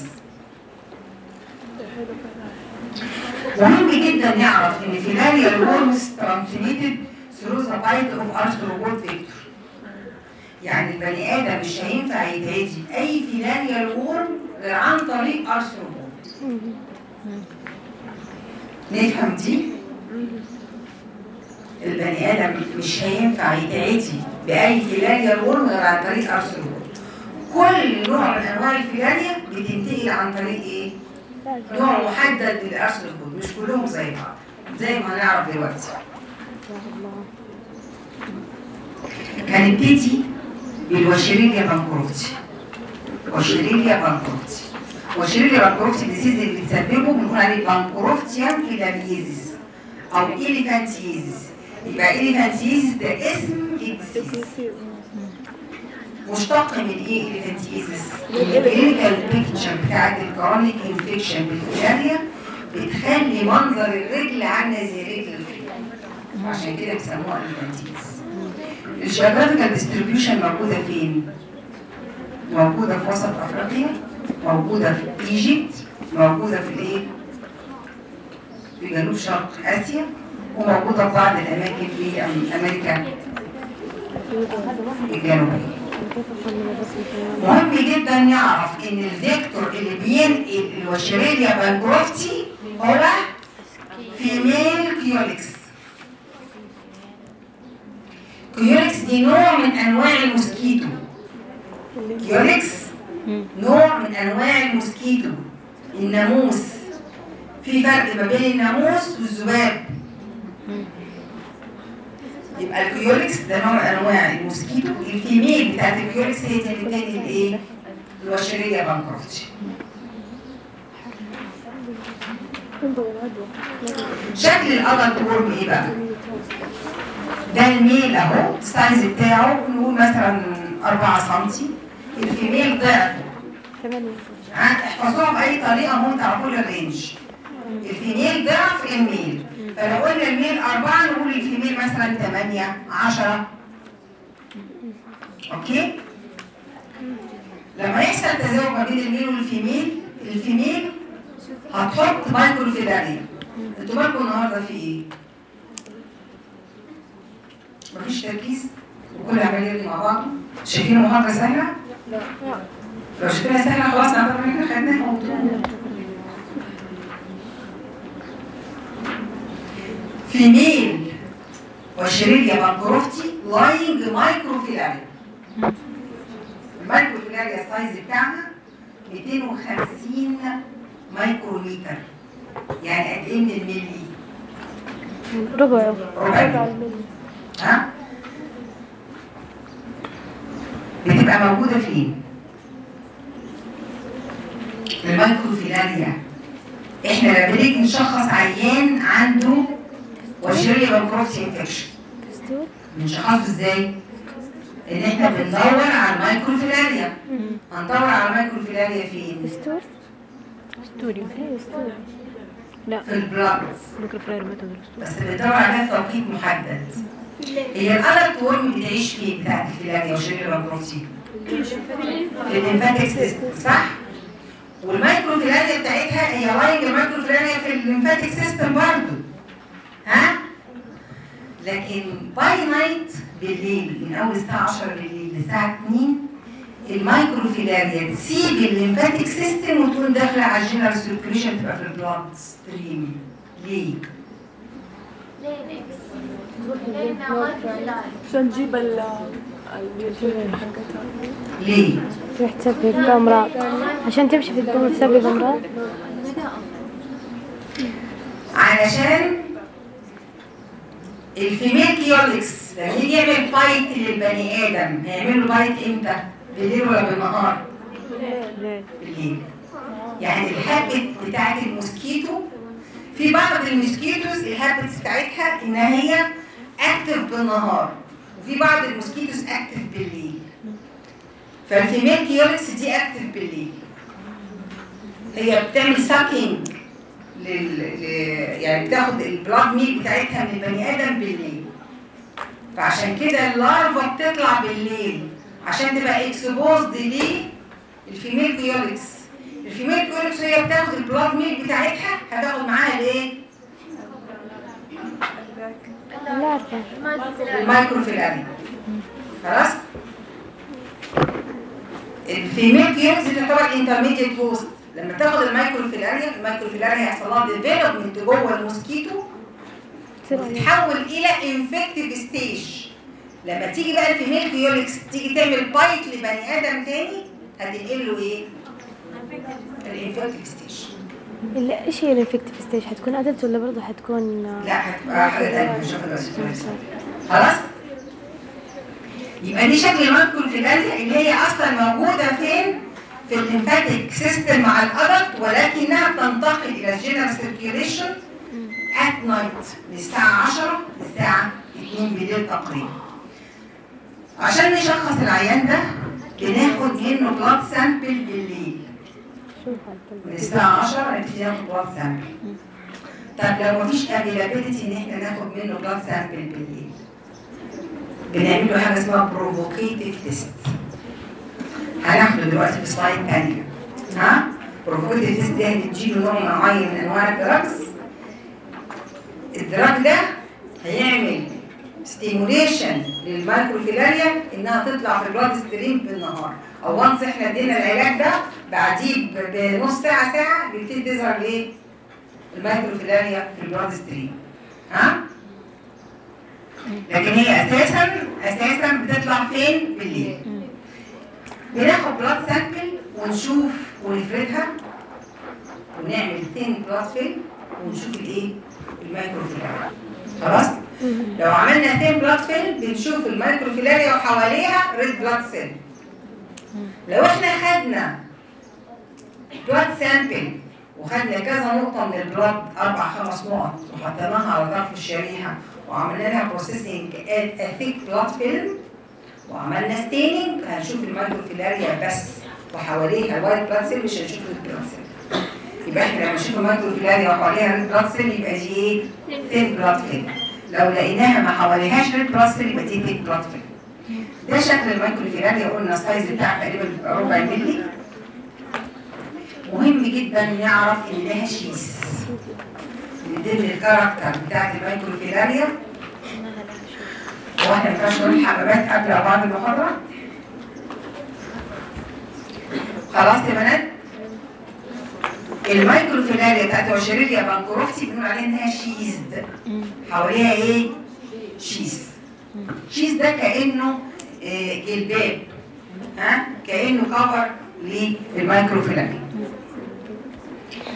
مهم جدا نعرف إن filaria ال worms transmitted through the bite of arthropod vector يعني البني آدم مش هينفع يتعدي أي filarial worm غير عن طريق arthropod نفهم دي؟ البني آدم مش هينفع يتعدي بأي filarial worm غير عن طريق arthropod كل نوع من أنواع الفيلانيا بتنتقل عن طريق إيه؟ نوع محدد من ال arthropod مش كلهم زي بعض. زي ما هنعرف دلوقتي. هنبتدي بال Wuchereria bancrofti Wuchereria bancrofti Wuchereria bancrofti ال disease اللي بتسببه بنقول عليه bancroftian filariasis أو elephantiasis يبقى elephantiasis ده اسم ال disease مشتق من إيه elephantiasis؟ ال clinical picture بتاعت ال chronic infection بال filaria بتخلي منظر الرجل عامله زي رجل الفيل عشان كده بيسموها elephantiasis ال geographical distribution موجودة فين؟ موجودة في وسط أفريقيا موجودة في Egypt موجودة في الايه؟ في جنوب شرق آسيا وموجودة في بعض الأماكن في أمريكا الجنوبية مهم جدا نعرف إن ال vector اللي بينقل ال Wuchereria bancrofti هو female Culex Culex دي نوع من انواع ال mosquito Culex نوع من انواع ال mosquito الناموس في فرق ما بين الناموس والذباب يبقى ال Culex ده نوع من انواع ال mosquito ال female بتاعت ال Culex هي بتنقل الايه ال Wuchereria bancrofti شكل ال adult worm إيه بقى ده ال male أهو ال size بتاعه نقول مثلا 4 سم ال female ضعفه احفظوها بأي طريقة هم تعرفوا لي ال range ال female ضعف ال male. فلو قلنا ال male أربعة نقول ال female مثلا ثمانية عشرة. okay؟ لما يحصل تزاوج ما بين ال male وال female ال female هتحط microfilaria أنتوا بالكم النهارده في إيه؟ مفيش تركيز وكل عمال يرغي مع بعضه شايفين المحاضرة سهلة؟ لو شفنا سهلة خلاص نعتبر ان إحنا خدناها. female Wuchereria bancrofti laying microfilaria ال microfilaria ال size بتاعها 250 مايكرومتر يعني قد إيه من الملي؟ ربع. ربع. الملي ها؟ بتبقى موجودة فين؟ ال microfilaria إحنا لما بنيجي نشخص عيان عنده Wuchereria bancrofti infection. بنشخصه إزاي؟ إن إحنا بندور على ال microfilaria هندور على ال microfilaria فين؟ stool stool إيه stool لا. في ال blood بس بندور عليها في توقيت محدد. هي ال adult worm بتعيش فين بتاعت ال filaria Wuchereria bancrofti؟ في ال lymphatic system صح؟ وال microfilaria بتاعتها هي laying ال microfilaria في ال lymphatic system برضه ها؟ لكن by night بالليل من اول الساعة 10 بالليل للساعه 2 ال microfilaria تسيب ال lymphatic system وتكون داخله على ال general circulation تبقى في ال blood stream ليه؟ عشان نجيب ال حقتها ليه؟ تروح تسبب عشان تمشي في الدم تسبب أمراض علشان ال female Culex لما يجي يعمل bite للبني آدم هيعمل له bite إمتى؟ بالليل ولا بالنهار؟ ليه بالليل يعني ال habit بتاعت ال mosquito في بعض ال mosquitoes ال habits بتاعتها إن هي active بالنهار وفي بعض ال mosquitoes active بالليل. فال female Culex دي active بالليل. هي بتعمل sucking لل... ل... يعني بتاخد ال blood meal بتاعتها من البني آدم بالليل. فعشان كده ال larva بتطلع بالليل. عشان تبقى exposed ليه؟ الفيميل كيوليكس الفيميل كيوليكس هي بتاخد ال blood meal بتاعتها هتاخد معاها الإيه؟ لا عارفة microfilariae ال microfilariae خلاص؟ ال female Culex تعتبر intermediate host لما تاخد ال microfilaria ال microfilaria هيحصل لها development جوه ال mosquito وتتحول إلى infective stage لما تيجي بقى ال female Culex تيجي تعمل bite لبني آدم تاني هتنقل له إيه؟ الانفكتيف ستيج إيش هي الانفكتيف ستيج حتكون adult ولا برضه حتكون لا بس خلاص؟ يبقى دي شكل ال microfilaria اللي هي أصلا موجودة فين؟ في ال lymphatic system مع ال adult ولكنها بتنتقل إلى ال general circulation at night من الساعة 10 للساعه 2 بالليل تقريبا. عشان نشخص العيان ده بناخد منه blood sample بالليل من الساعة 10 نبتدي ناخد blood sample. طب لو مفيش availability ان إحنا ناخد منه blood sample بالليل بنعمل له حاجة اسمها provocative test هناخده دلوقتي في slide ثانية ها؟ provocative test ده هنديله نوع معين من أنواع ال drugs ال drug ده هيعمل stimulation لل microfilaria إنها تطلع في ال blood stream بالنهار أو once إحنا ادينا العلاج ده بعديه بنص ساعة ساعة بيبتدي تظهر إيه ال microfilaria في ال blood stream. ها؟ لكن هي أساسا أساسا بتطلع فين؟ بالليل. بناخد blood sample ونشوف ونفردها. ونعمل thin blood film ونشوف الايه؟ ال microfilaria خلاص؟ لو عملنا thin blood film بنشوف ال microfilaria وحواليها red blood cell لو إحنا خدنا blood sample وخدنا كذا نقطة من ال blood أربع خمس نقط وحطيناها على طرف الشريحة وعملنا لها processing thick blood film وعملنا staining هنشوف ال microfilaria بس وحواليها ال white blood cell مش هنشوف ال blood cell يبقى إحنا لما نشوف ال microfilaria وحواليها red blood cell يبقى دي إيه؟ thin blood film لو لقيناها ما حواليهاش red blood cell يبقى دي thick blood film ده شكل ال microfilaria قلنا ال size بتاعها تقريبا ربع مللي. مهم جدا نعرف انها sheathed. من ال character بتاعت ال microfilaria هو إحنا ما نقول الحمامات قبل بعد المحاضرة. خلاص يا بنات. ال microfilaria بتاعت Wuchereria bancrofti بنقول عليها إنها sheathed حواليها إيه؟ شيز شيز ده كأنه جلباب ها؟ كأنه cover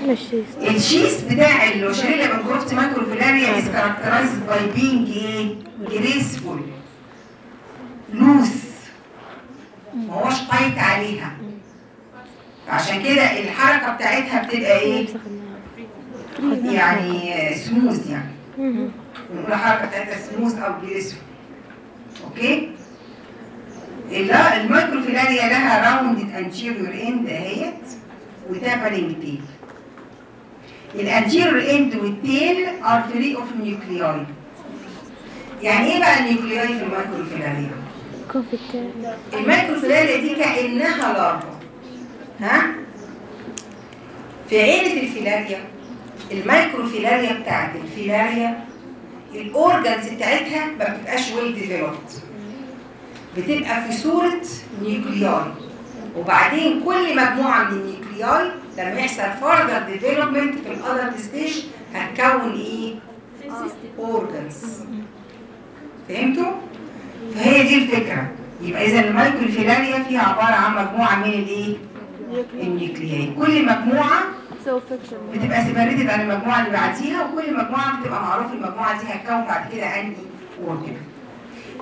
الشيء الشيس بتاع ال Wuchereria bancrofti microfilaria is characterized by being إيه؟ graceful loose. ما هوش tight عليها. عشان كده الحركة بتاعتها بتبقى إيه؟ يعني سموث يعني. بنقول الحركة بتاعتها سموث أو graceful okay؟ لا ال microfilaria لها rounded anterior end ahead و tapering tail ال anterior end وال tail are free of nuclei يعني إيه بقى ال nuclei في ال microfilaria ال microfilaria دي كأنها larva ها؟ في عيلة ال filaria ال microfilaria بتاعت ال filaria ال organs بتاعتها ما بتبقاش well developed بتبقى في صورة nuclei وبعدين كل مجموعة من ال nuclei لما يحصل further development في ال adult stage هتكون إيه؟ organs فهمتوا؟ فهي دي الفكرة يبقى إذا ال microfilaria فيها عبارة عن مجموعة من الإيه؟ ال nuclei كل مجموعة بتبقى separated عن المجموعة اللي بعديها وكل مجموعة بتبقى معروف المجموعة دي هتكون بعد كده أنهي organ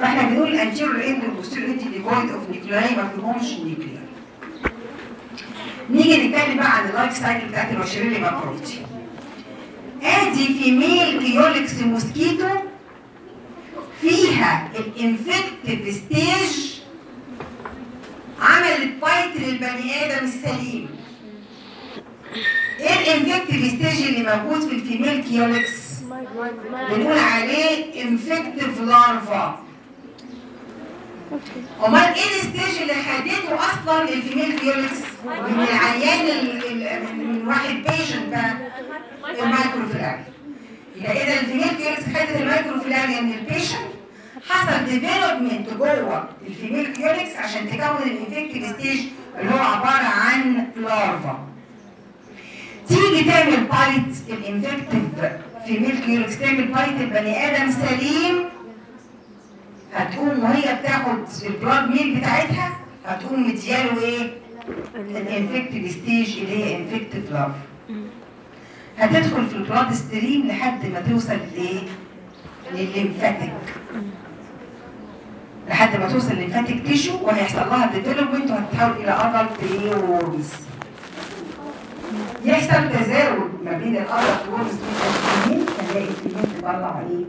فاحنا بنقول ال anterior end وال posterior end devoid of nuclei ما فيهمش nuclei نيجي نتكلم بقى عن ال life cycle بتاعت ال Wuchereria bancrofti ادي female Culex mosquito فيها ال infective stage عملت bite للبني آدم السليم. إيه ال infective stage اللي موجود في ال female Culex بنقول عليه infective larva. أمال إيه ال stage اللي خدته أصلا؟ ال female Culex من العيان ال- ال- من واحد patient ال microfilaria يبقى إذا ال female Culex خدت ال microfilaria من ال patient حصل development جوه ال female Culex عشان تكون ال infective stage اللي هو عبارة عن larva تيجي تعمل bite ال infective female Culex تعمل bite البني آدم سليم هتقوم وهي بتاخد ال blood meal بتاعتها هتقوم مدياله إيه؟ ال infective stage اللي هي infective larva هتدخل في ال blood stream لحد ما توصل لايه؟ لل lymphatic لحد ما توصل لل lymphatic tissue وهيحصل لها development وهتتحول إلى adult إيه worms يحصل تزاوج ما بين ال adult worms والتسمين هنلاقي ال female تطلع إيه؟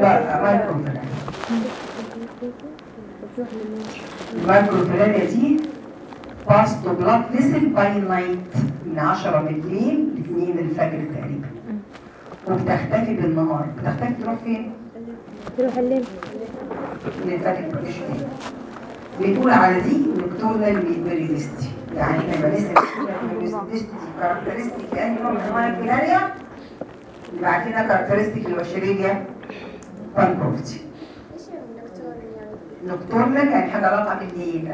لا microfilaria ال microfilaria دي pass to blood vessel by night من 10 بالليل ل 2 الفجر تقريبا. وبتختفي بالنهار. بتختفي تروح فين؟ تروح الليل. لل lymphatic circulation بنقول على دي nocturnal periodicity يعني لما نسال periodicity characteristic لأي نوع من انواع الفيلاريا يبقى عندنا characteristic ال Wuchereria bancrofti يعني nocturnal يعني حاجة علاقه بالليل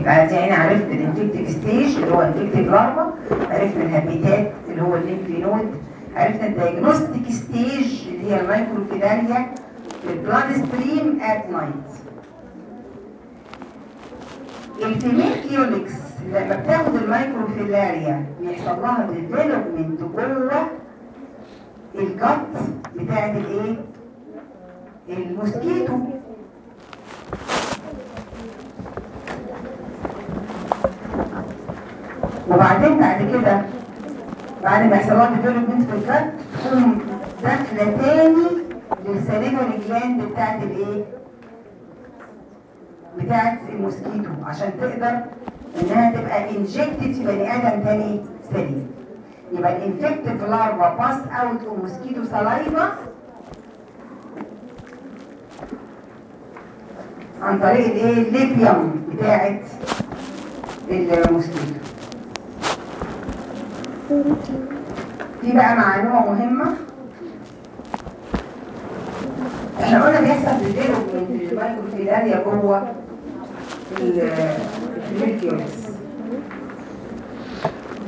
يبقى دي هنا عرفت ال infective stage اللي هو infective larva عرفنا ال habitat اللي هو ال lymph node عرفنا ال diagnostic stage اللي هي ال microfilaria في ال blood stream at night ال female Culex لما بتاخد ال microfilaria بيحصل لها development جوه ال gut بتاعت الإيه؟ ال mosquito وبعدين بعد كده بعد ما يحصل لها development في ال gut تقوم داخلة تاني لل salivary gland بتاعت الإيه؟ بتاعت ال mosquito عشان تقدر إنها تبقى injected في بني آدم تاني سليم. يبقى ال infective larva pass out to mosquito saliva عن طريق الايه ال labium بتاعت ال mosquito. في بقى معلومة مهمة. إحنا قلنا بيحصل development ال microfilaria جوه ال female Culex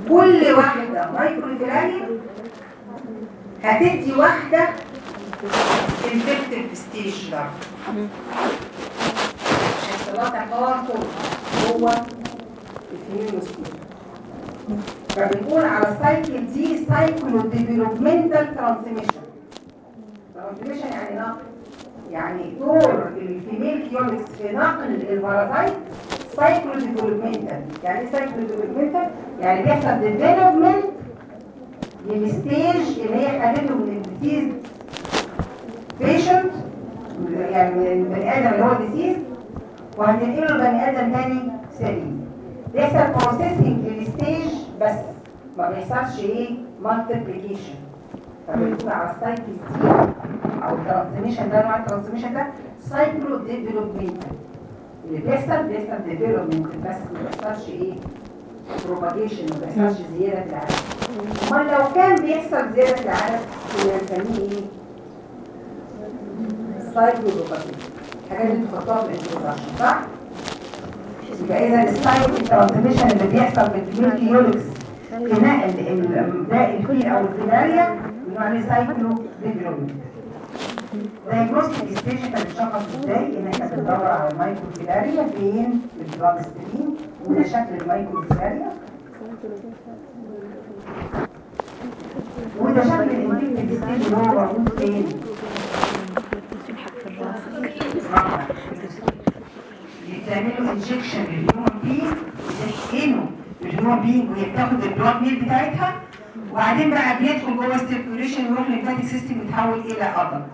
كل واحدة microfilaria هتدي واحدة infective stage ده عشان يحصل لها تفاقم جوه ال female Culex فبنقول على ال cycle دي cyclo developmental transmission transmission يعني نقل يعني دور ال female Culex في نقل ال parasite cyclo developmental يعني إيه cyclo developmental يعني بيحصل development لل stage اللي هي خدته من ال diseased patient يعني من البني آدم اللي هو diseased وهتنقله لبني آدم تاني سليم. بيحصل processing لل stage بس ما بيحصلش إيه multiplication فبنقول على ال cycle دي أو ال transmission ده نوع ال transmission ده cyclo development اللي بيحصل بيحصل development بس ما بيحصلش إيه propagation ما بيحصلش زياده في العدد امال لو كان بيحصل زياده في العدد كنا نسميه إيه؟ cyclo propagation الحاجات أنتوا خدتوها في ال introduction صح؟ يبقى اذا ال cycle ال transmission اللي بيحصل في نقل داء الفيل أو الفيلاريا عليه cyclo development diagnostic stage بتشخص إزاي ان إحنا بندور على ال microfilaria فين في ال blood stream وده شكل ال microfilaria وده شكل ال infective stage اللي هو موجود فين بتعملوا injection لل human being بتحقنه بال human being وهي بتاخد ال blood meal بتاعتها وبعدين بقى بيدخل جوه ال circulation يروح لل lymphatic system يتحول إلى adult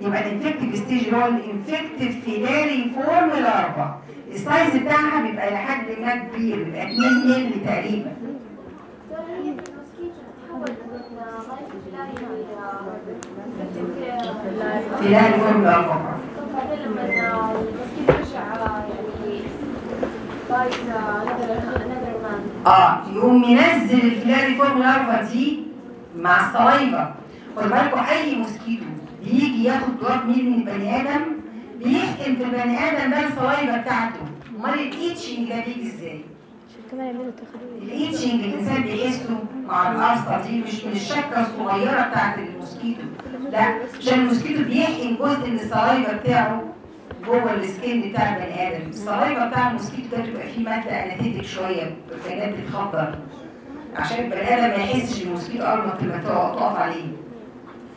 يبقى ال infective stage اللي هو ال infective filariform larva ال size بتاعها بيبقى لحد ما كبير بيبقى 2 مللي تقريبا. filariform بعدين لما آه يقوم منزل ال filariform larva دي مع ال saliva خد بالكم أي mosquito بيجي ياخد blood meal من البني آدم. بيحقن في البني آدم ده ال saliva بتاعته. أمال ال itching ده بيجي إزاي؟ ال itching الانسان بيحسه مع القرصه دي مش من الشكة الصغيرة بتاعت ال mosquito. لا عشان ال mosquito بيحقن جزء من ال saliva بتاعه جوه ال skin بتاع البني آدم. ال saliva بتاع ال mosquito ده بيبقى فيه مادة anesthetic شوية حاجات بتخدر عشان البني آدم ما يحسش ال mosquito أول ما تبقى تقف عليه.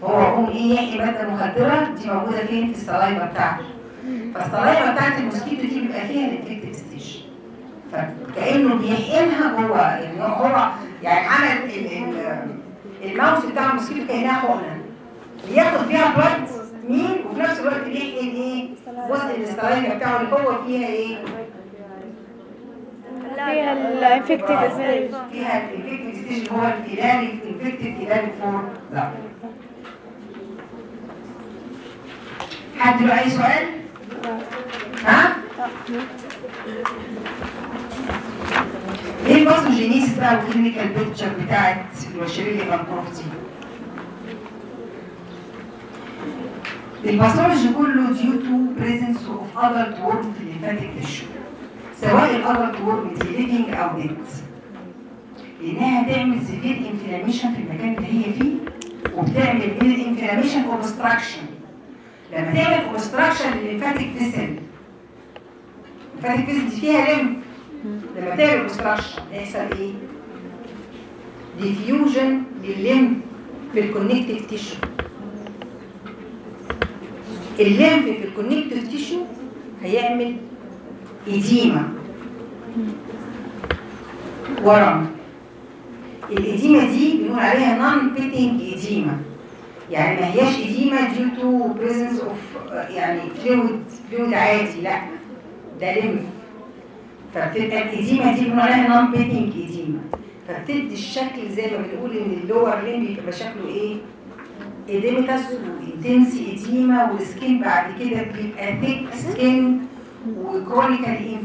فهو يقوم إيه يحيي مادة مخدرة دي موجودة فين؟ في ال saliva بتاعته. فال saliva بتاعت ال mosquito دي بيبقى فيها ال infective stage فكأنه بيحقنها جوه يعني هو يعني عمل ال- ال- ال mouth بتاع ال mosquito كأنها حقنة. بياخد فيها blood meal وفي نفس الوقت بيحقن إيه جزء من ال saliva بتاعه اللي هو فيها إيه فيها ال infective stage فيها ال infective stage هو ال filari ال infective filariform larva حد له أي سؤال؟ ها؟ إيه ال pathogenesis بقى وال clinical picture بتاعت ال Wuchereria bancrofti؟ ال pathology كله due to presence of adult worm في ال lymphatic tissue سواء ال adult worm دي living أو dead لأنها تعمل severe inflammation في المكان اللي هي فيه وبتعمل ال inflammation obstruction لما تعمل اوبستراكشن للليمفاتيك فيسل الليمفاتيك فيسل دي فيها lymph لما تعمل obstruction هيحصل إيه؟ ديفيوجن للليمف في ال connective tissue ال lymph في ال connective tissue هيعمل edema. ورم الإديمة دي بنقول عليها non-pitting edema. يعني ما هياش edema due to presence of يعني fluid fluid عادي لا. ده lymph فبتبقى ال edema دي بنقول عليها non-pitting edema. فبتدي الشكل زي ما بنقول إن ال lower limb بيبقى شكله إيه؟ edematous و intense edema وال skin بعد كده بيبقى thick skin و chronical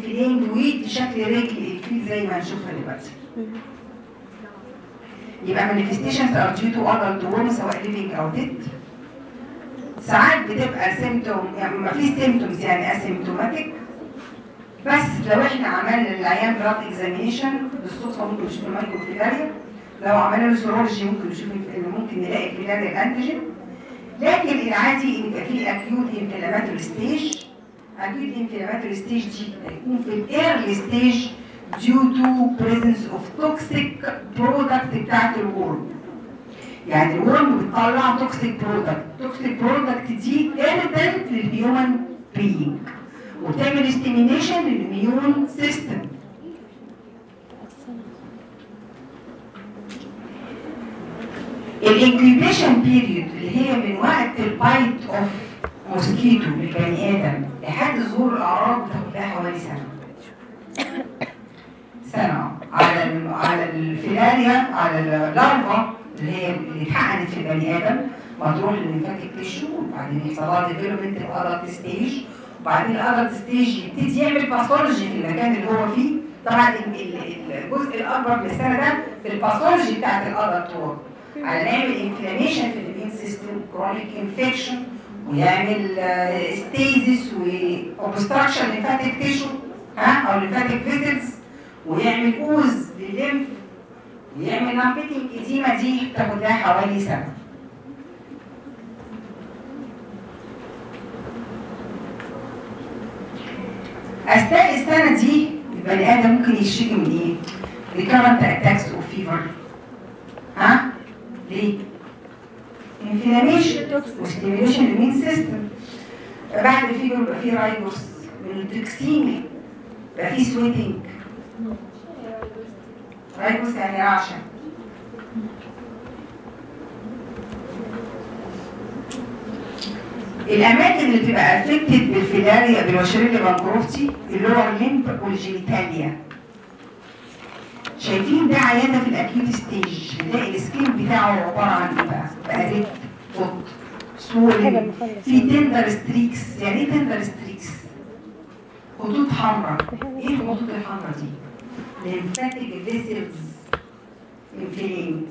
ويدي شكل رجل الفيل زي ما هنشوفها دلوقتي. يبقى manifestations are due to adult worm سواء living أو dead. ساعات بتبقى symptom يعني ما فيش symptoms يعني asymptomatic بس لو إحنا عملنا للعيان blood examination بالصدفة ممكن نشوف ال microfilaria. لو عملنا serology ممكن نشوف إن ممكن نلاقي filaria ال antigen. لكن العادي إن يبقى فيه acute inflammatory stage acute inflammatory stage دي هيكون في ال early stage due to presence of toxic product بتاعت ال worm. يعني ال worm بتطلع toxic product toxic product دي irritant لل human being وبتعمل stimulation لل immune system ال incubation period اللي هي من وقت ال bite of mosquito للبني آدم. لحد ظهور الأعراض بتاخد حوالي سنة. سنة. على ال- على الفيلاريا على ال larva اللي هي اللي اتحقنت في البني آدم. وهتروح للل lymphatic tissue وبعدين يحصل لها development ال adult stage وبعدين ال adult stage يبتدي يعمل pathology في المكان اللي هو فيه. طبعا ال- ال- الجزء الأكبر من السنة ده في ال pathology بتاعت ال adult على نعمل inflammation في ال immune system chronic infection ويعمل stasis و obstruction lymphatic tissue ها أو lymphatic vessels ويعمل اوز للليمف ويعمل non-pitting edema دي تاخد لها حوالي سنه اثناء السنة دي البني آدم ممكن يشتكي من إيه؟ recurrent attacks of fever ها؟ ليه؟ inflammation و stimulation لل immune system بعد ال fever يبقى فيه rigors من ال toxemia يبقى فيه sweating rigors يعني رعشة. الأماكن اللي بتبقى افكتد بالفيلاريا بالوشريليا بانكروفتي اللور ليمب والجينيتاليا شايفين ده عيادة في ال acute stage نلاقي ال skin بتاعه عبارة عن إيه بقى؟ بقى red foot sorry في tender streaks يعني إيه tender streaks؟ خطوط حمراء. إيه الخطوط الحمراء دي؟ lymphatic vessels inflamed.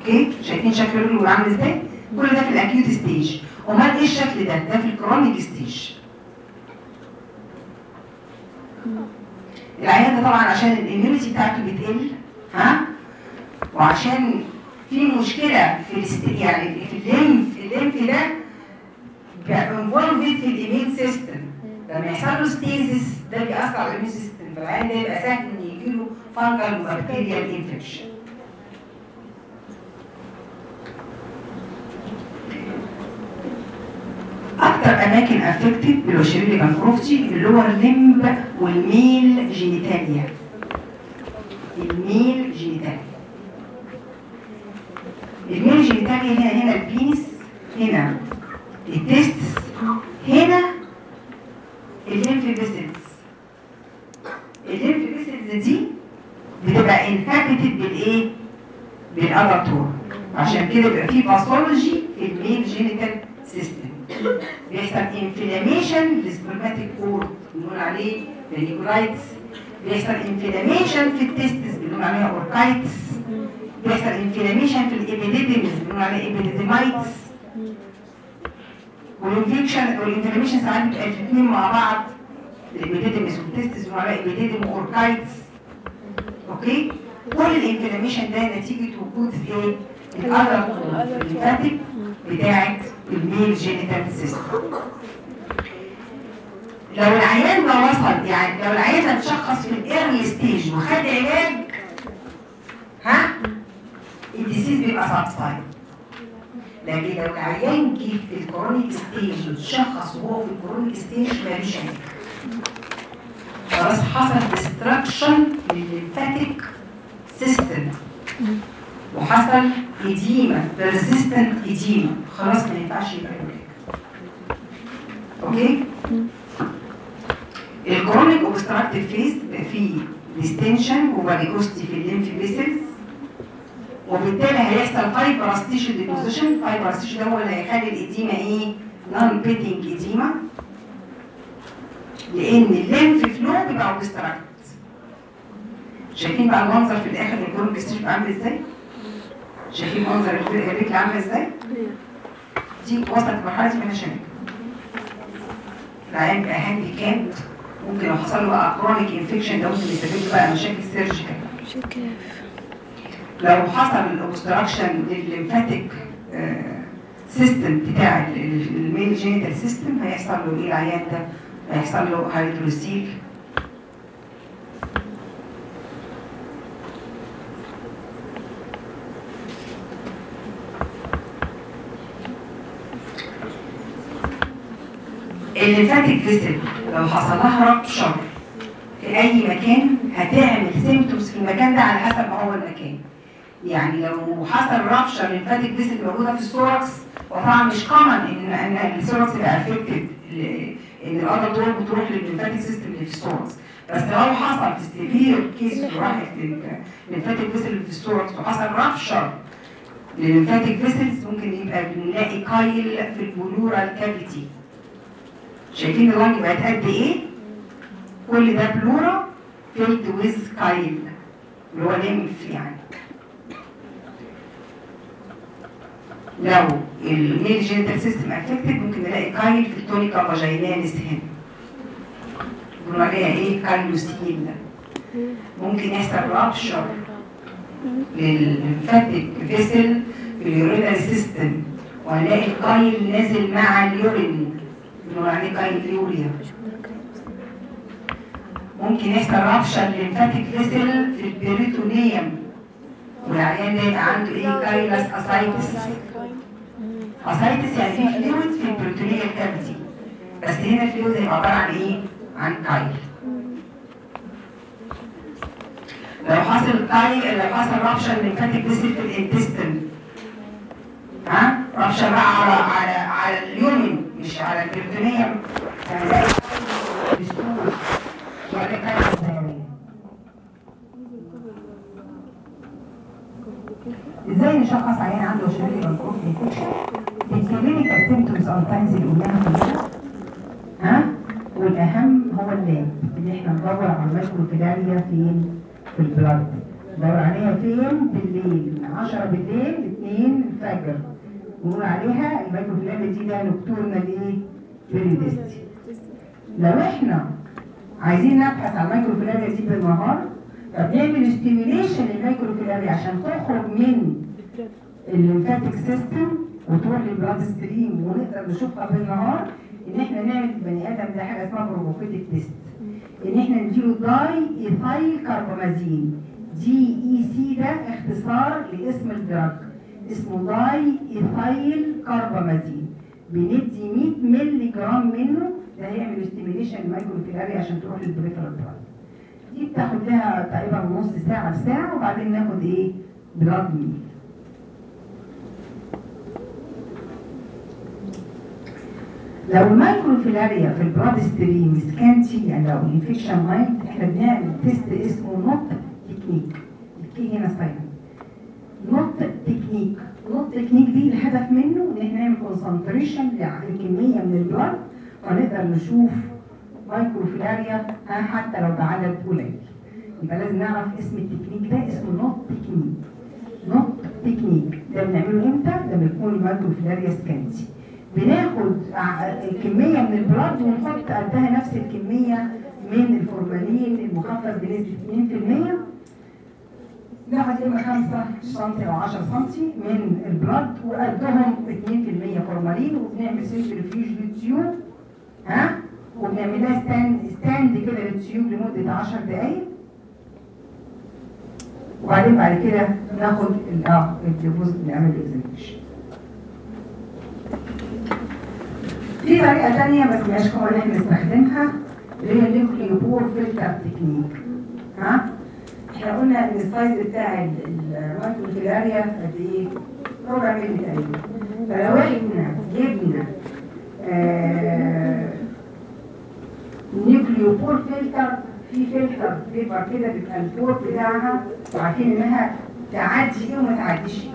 okay؟ شايفين شكل الرجل عامل إزاي؟ كل ده في ال acute stage أمال إيه الشكل ده؟ ده في ال chronic stage العيان ده طبعا عشان ال immunity بتاعته بتقل ها؟ وعشان في مشكلة في. يعني في ال lymph ال lymph ده involved في ال immune system لما يحصل له stasis ده بيأثر على ال immune system فالعيان ده يبقى سهل ان يجي له fungal و bacterial infection أكتر أماكن افكتد بالوشريري بانكروفتي اللور لمب والميل جينيتاليا. الميل جينيتاليا. الميل جينيتاليا هنا هنا ال penis هنا ال testis هنا ال lymph vessels ال lymph vessels دي بتبقى inhabited بالإيه؟ بال adult worm عشان كده بيبقى في pathology في ال male genital system بيحصل inflammation لل spermatic cord بنقول عليه funiculitis بيحصل inflammation في ال testis بنقول عليها orchitis بيحصل inflammation في ال epididymis بنقول عليها epididymitis وال infection وال inflammation ساعات بتبقى الاثنين مع بعض ال epididymis وال testis بنقول عليها epididymo-orchitis okay كل ال inflammation ده نتيجه وجود إيه؟ ال adult ال lymphatic بتاعت ال male genital system لو العيان ده وصل يعني لو العيان ده اتشخص في ال early stage وخد علاج ها؟ ال disease بيبقى subside لكن لو العيان جه في ال chronic stage واتشخص وهو في ال chronic stage مالوش علاج. خلاص حصل ديستراكشن للليمفاتيك سيستم وحصل إديمة persistent إديمة. خلاص ما ينفعش يبقى okay؟ ال chronic obstructive phase فيه distension و varicosity في ال lymph vessels وبالتالي هيحصل fibrous tissue deposition fibrous tissue ده هو اللي هيخلي الإديمة إيه؟ non-pitting إديمة. لأن ال lymph flow بيبقى obstruct شايفين بقى المنظر في الآخر ال chronic بيبقى عامل إزاي؟ شايفين منظر الرجل عاملة إزاي؟ دي وصلت لمرحلة من الشنك العيان بقى handicapped ممكن لو حصل له بقى chronic infection ده ممكن يسبب له بقى مشاكل surgical لو حصل الاوبستراكشن للليمفاتيك سيستم بتاع ال male genital system هيحصل له إيه العيان ده؟ هيحصل له hydrocele ال lymphatic vessel لو حصل لها rupture في أي مكان هتعمل symptoms في المكان ده على حسب ما هو المكان. يعني لو حصل rupture lymphatic vessel موجودة في ال thorax وطبعا مش common ان إن ال thorax يبقى affected إن ال adult دول بتروح للل lymphatic system اللي في ال thorax بس لو حصل في severe case وراحت للل lymphatic vessel اللي في ال thorax وحصل رابشر للليمفاتيك فيسلز ممكن يبقى بنلاقي chyle في ال pleural cavity شايفين ال lung بقت قد إيه؟ كل ده pleura filled with chyle اللي هو lymph يعني. لو ال male genital system affected ممكن نلاقي chyle في ال tunica vaginalis هنا. بنقول عليها إيه؟ chylocele ممكن يحصل رابشر للليمفاتيك فيسل في ال urinal system وهنلاقي ال chyle نازل مع ال urine. chyluria ممكن يحصل rupture lymphatic vessel في ال peritoneum. والعيان ده يبقى عنده إيه؟ chylous ascites. ascites يعني في fluid في ال peritoneal cavity بس. هنا ال fluid هيبقى عبارة عن إيه؟ عن chyle. لو حصل chyle لو حصل rupture lymphatic vessel في ال intestine. ها؟ rupture بقى على على على ال lumen مش على الدهنيه إزاي نشخص عيان عنده Wuchereria bancrofti infection ال clinical symptoms أو signs اللي قلناها كلها ها؟ والأهم هو ال lab إن إحنا ندور على ال microfilaria فين؟ في ال blood. عليها فين؟ بالليل من 10 بالليل ل 2 الفجر ونقول عليها. ال microfilaria دي لها nocturnal إيه periodicity لو إحنا عايزين نبحث عن ال microfilaria دي بالنهار فبنعمل stimulation لل microfilaria عشان تخرج من ال lymphatic system وتروح لل blood stream ونقدر نشوفها بالنهار إن إحنا نعمل البني آدم ده حاجة اسمها provocative test إن إحنا نديله داي ايثايل كاربامازين دي اي سي ده اختصار لاسم ال drug اسمه diethylcarbamazine. بندي 100 مللي جرام منه. ده هيعمل stimulation لل microfilaria عشان تروح لل peripheral blood. دي بتاخد لها تقريبا نص ساعة لساعه وبعدين ناخد إيه؟ blood film لو ال microfilaria في ال blood stream scanty يعني لو ال infection mild إحنا بنعمل test اسمه Knott technique ال K هنا silent Knott technique. Knott technique دي الهدف منه إن إحنا نعمل concentration لكميه من ال blood ونقدر نشوف microfilaria حتى لو بعدد قليل. يبقى لازم نعرف اسم التكنيك ده اسمه Knott technique. Knott technique. ده بنعمله إمتى؟ لما يكون ال microfilaria scanty بناخد كمية من ال blood ونحط قدها نفس الكمية من الفورمالين المخفف بنسبة 2% ناخد اما 5 سم أو 10 سم من ال blood وقدهم 2% فورمالين وبنعمل centrifuge لل tube ها؟ وبنعمل لها stand stand كده لل tube لمدة 10 دقايق. وبعدين بعد كده ناخد آه ال deposit نعمل examination في طريقة تانية بس مش كمان إحنا نستخدمها اللي هي ال nucleopore filter technique ها؟ إحنا قلنا إن ال size بتاع ال- ال microfilaria قد إيه؟ ربع مللي تقريبا. فلو إحنا جبنا آه nucleopore filter في filter paper كده بيبقى ال pore بتاعها وعارفين إنها تعدي إيه وما تعديش إيه.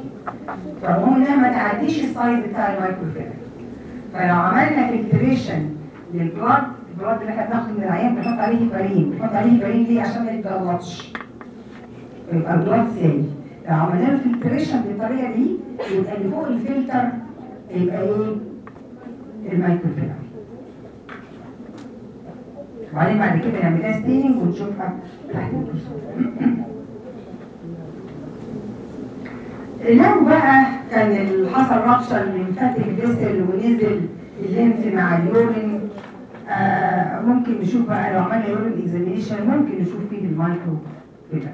فالمهم إنها ما تعديش ال size بتاع ال microfilaria فلو عملنا filtration لل blood ال blood اللي إحنا بناخده من العيان بنحط عليه هيبارين بنحط عليه هيبارين ليه؟ عشان ما يتجلطش يبقى سايل لو عملنا filtration بالطريقة دي يبقى اللي فوق الفلتر يبقى إيه؟ ال microfilaria وبعدين بعد كده نعمل لها staining ونشوفها تحت لو بقى كان حصل rupture لل lymphatic vessel ونزل ال lymph مع ال urine آه ممكن نشوف بقى لو عملنا urine examination ممكن نشوف فيه المايكرو كده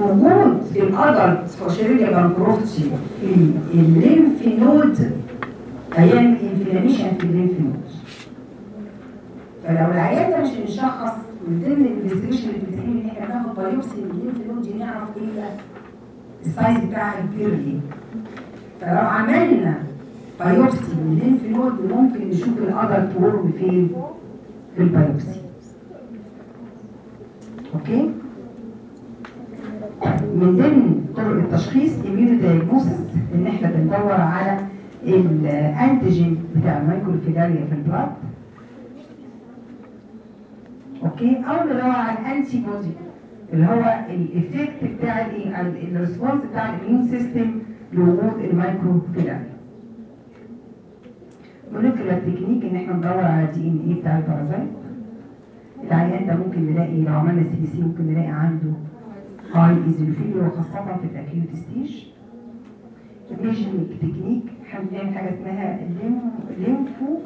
وجود ال adult Wuchereria bancrofti في ال lymph node هيعمل inflammation في ال lymph node فلو العيان ده مش مشخص من ضمن ال investigation اللي بتعمل ان إحنا بناخد biopsy من ال lymph node دي نعرف إيه بقى ال size بتاعها كبير ليه فلو عملنا biopsy من ال lymph node ممكن نشوف ال adult worm فين في ال biopsy okay من ضمن طرق التشخيص immuno diagnosis إن إحنا بندور على ال antigen بتاع ال microfilaria في ال blood. okay؟ أو ندور على ال antibody اللي هو ال effect بتاع ال response بتاع ال immune system لوجود ال microfilaria. molecular technique إن إحنا ندور على DNA بتاع ال parasite العيان ده ممكن نلاقي لو عملنا CBC ممكن نلاقي عنده high eosinophilia وخاصة في ال acute stage imaging technique إحنا بنعمل حاجة اسمها lym- lympho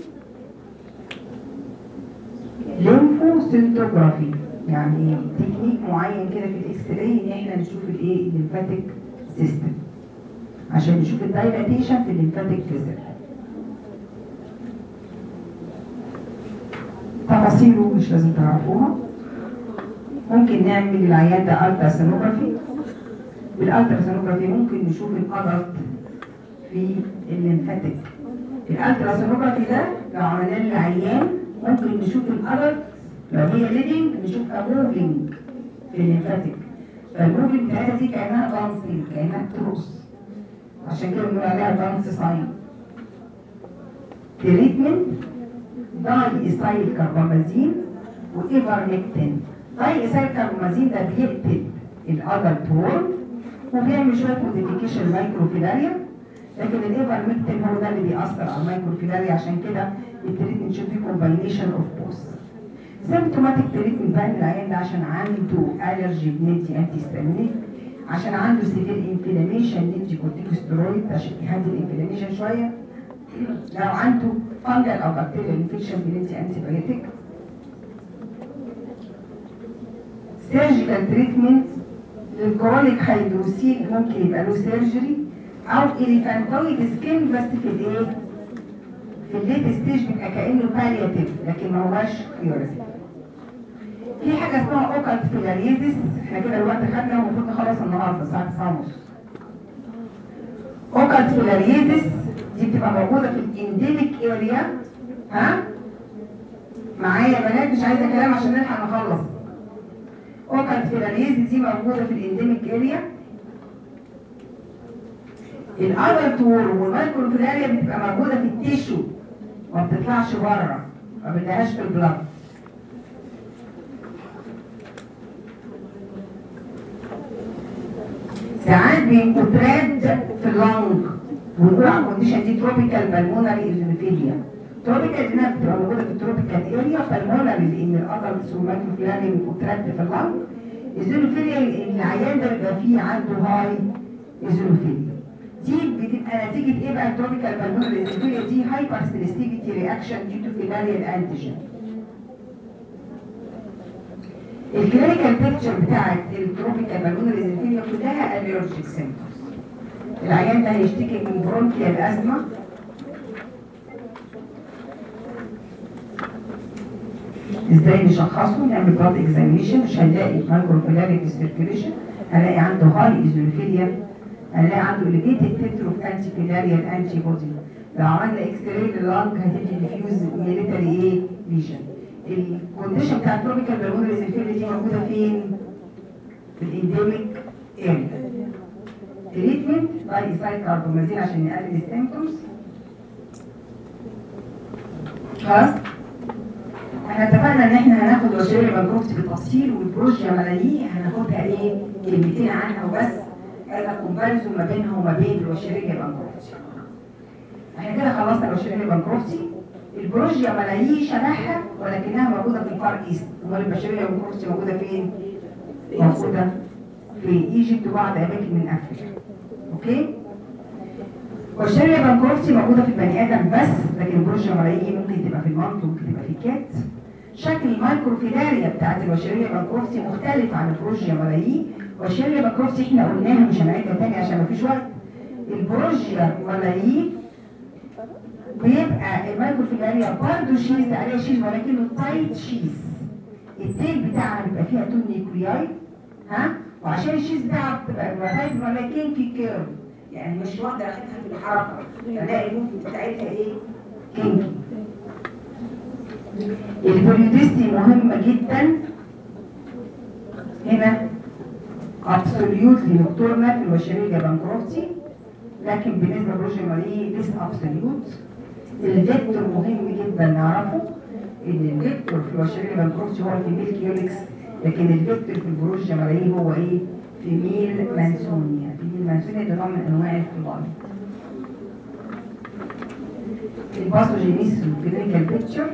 lymphoscintigraphy يعني تكنيك معين كده في ال x-ray إن إحنا نشوف الإيه؟ ال lymphatic system. عشان نشوف ال dilatation في ال lymphatic vessel تفاصيله مش لازم تعرفوها. ممكن نعمل العيان ده ultrasonography بال ultrasonography ممكن نشوف ال adult في ال lymphatic ال ultrasonography ده لو عملنا للعيان ممكن نشوف ال adult لو هي living نشوفها moving في ال lymphatic فال moving بتاعتها دي كأنها dancing كأنها ترقص عشان كده بنقول عليها dance sign treatment diethylcarbamazine و ivermectin diethylcarbamazine ده بيقتل ال adult worm وبيعمل شوية modification microfilaria لكن الإيفرمكتين هو ده اللي بيأثر على ال microfilaria عشان كده ال treatment شوف فيه combination of both symptomatic treatment بقى العيان ده عشان عنده allergy بندي antihistaminic عشان عنده severe inflammation ندي كورتيكوستيرويد عشان يهدي ال inflammation شوية. لو عنده fungal أو bacterial infection بندي antibiotic surgical treatment لل chronic hydrocele ممكن يبقى له surgery أو elephantoid skin بس في الايه؟ في ال late stage بيبقى كانه palliative لكن ما هوش curative في حاجة اسمها occult filariasis إحنا كده الوقت خدنا والمفروض نخلص النهارده الساعة 9 ونص. occult filariasis دي بتبقى موجودة في ال endemic area ها؟ معايا يا بنات؟ مش عايزة كلام عشان نلحق نخلص. filariasis دي موجودة في ال endemic area worm وال microfilaria بتبقى موجودة في ال tissue ما بتطلعش بره ما بتلاقيهاش في ال blood ساعات بيبقوا trapped في ال lung ونقول على ال condition دي tropical pulmonary eosinophilia tropical دي بتبقى موجودة في ال tropical area pulmonary لأن ال adults وال microfilaria بيبقوا trapped في ال lung eosinophilia العيان ده بيبقى فيه عنده high eosinophilia دي بتبقى نتيجة إيه بقى؟ ال tropical pulmonary eosinophilia دي hypersensitivity reaction due to filarial antigen ال clinical picture بتاعت ال tropical pulmonary eosinophilia كلها allergic symptoms العيان ده هيشتكي من bronchial asthma إزاي نشخصه؟ نعمل blood examination مش هنلاقي microfilaria in circulation هنلاقي عنده high eosinophilia هنلاقي عنده elevated titer of anti filarial antibody لو عملنا x-ray لل lung هتدي diffuse miliary إيه lesion ال condition بتاع ال tropical pulmonary eosinophilia دي موجودة فين؟ في ال endemic area treatment by diethylcarbamazine عشان نقلل ال symptoms خلاص إحنا اتفقنا ان إحنا هناخد Wuchereria bancrofti بالتفصيل وال Brugia malayi. هناخدها إيه كلمتين عنها وبس. هذا comparison ما بينها وما بين ال Wuchereria bancrofti إحنا كده خلصنا ال Wuchereria bancrofti ال Brugia malayi شبهها ولكنها موجودة في ال Far East. أمال ال Wuchereria bancrofti موجودة فين؟ موجودة في Egypt وبعض أماكن من أفريقيا. okay؟ وال Wuchereria bancrofti موجودة في البني آدم بس لكن ال Brugia malayi ممكن تبقى في ال monkey وممكن تبقى في ال cat. شكل ال microfilaria بتاعت ال Wuchereria bancrofti مختلف عن ال Brugia malayi وال Wuchereria bancrofti إحنا قلناها مش هنعيدها تاني عشان مفيش وقت. ال Brugia malayi بيبقى ال microfilaria برضه sheathed عليها sheath ولكنه tight sheath. ال tail بتاعها بيبقى فيها two nuclei ها؟ وعشان ال sheath بتاعها بتبقى tight ولكن في curve يعني مش واخدة راحتها في الحركة. الاقي ال movement بتاعتها إيه؟ kinky ال periodicity مهمة جدا. هنا absolutely nocturnal في ال Wuchereria bancrofti لكن بالنسبة ل Brugia malayi less absolute ال vector مهم جدا نعرفه. ان ال vector في ال Wuchereria bancrofti هو ال female Culex لكن ال vector في ال Brugia malayi هو إيه؟ female Mansonia. female Mansonia ده نوع من أنواع الفيضان الباثوجينيس والكلينيكال بيكتشر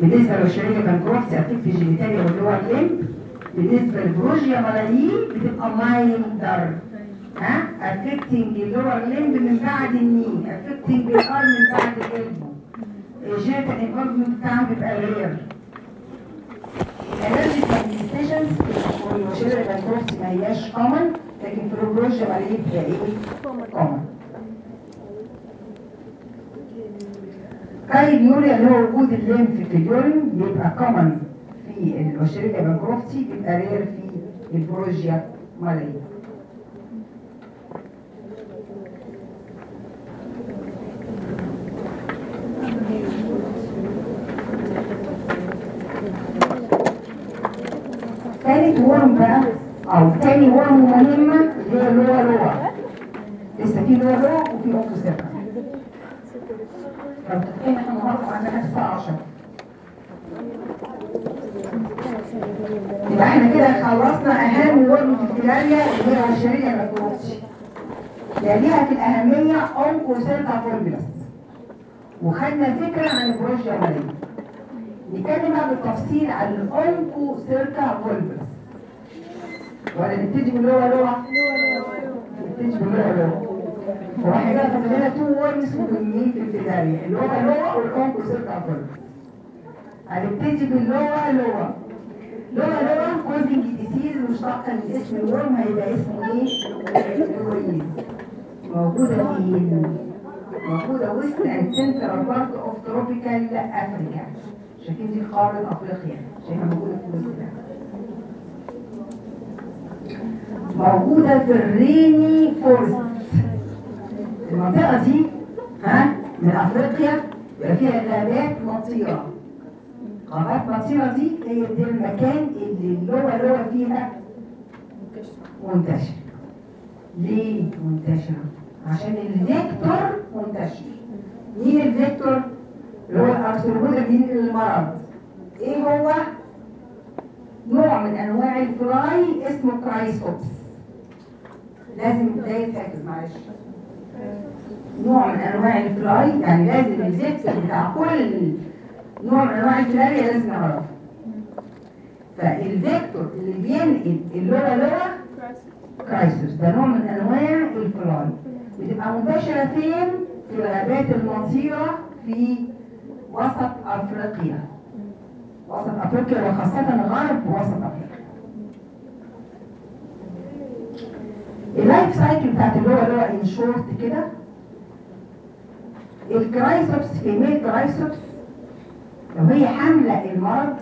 بالنسبة لل Wuchereria bancrofti affect ال genitalia وال lower limb بالنسبة لل Brugia malayi بتبقى milder ها؟ affecting ال lower limb من بعد ال knee affecting ال arm من بعد ال elbow ال genital involvement بتاعها بيبقى rare ال allergic manifestations في ال Wuchereria bancrofti ما هياش common لكن في ال Brugia malayi بتبقى إيه common chyluria اللي هو وجود ال lymph في ال urine بيبقى common في ال Wuchereria bancrofti بيبقى rare في ال Brugia malayi تالت worm بقى أو تاني worm مهمة اللي هي Loa loa. لسه في Loa loa وفي Onchocerca 10 يبقى إحنا كده خلصنا أهم worm في الفيلاريا اللي هي ال Wuchereria bancrofti يليها في الأهمية Onchocerca volvulus وخدنا فكرة عن ال Brugia malayi نتكلم بقى بالتفصيل عن ال Onchocerca volvulus ولا نبتدي باللغة لغة؟ نبتدي باللغة لغة. هو فاضل لنا two مهمين في ال filaria ال Loa loa وال Onchocerca volvulus هنبتدي بال Loa loa Loa loa causing disease مشتقة من اسم ال worm هيبقى اسمه إيه؟ loiasis موجودة فين؟ موجودة وسط and central part of tropical Africa شايفين دي قارة أفريقيا شايفها موجودة في الوسط ده موجودة في ال rainy forest المنطقة دي ها من أفريقيا بيبقى فيها غابات مطيرة غابات مطيرة دي هي دي المكان اللي اللغة لغة فيها منتشر ليه منتشرة؟ عشان ال vector منتشر مين ال vector؟ اللي هو ال arthropoda مين المرض إيه هو؟ نوع من أنواع ال fly اسمه Chrysops لازم ده يتركز معلش نوع من أنواع ال fly يعني لازم ال vector بتاع كل نوع من أنواع ال fly لازم نعرفه. فال vector اللي بينقل ال Loa loa Chrysops ده نوع من أنواع ال fly بتبقى منتشرة فين؟ في الغابات المطيرة في وسط أفريقيا. وسط أفريقيا وخاصة غرب وسط أفريقيا. ال life cycle بتاعت ال Loa loa in short كده ال Chrysops female Chrysops لو هي حاملة المرض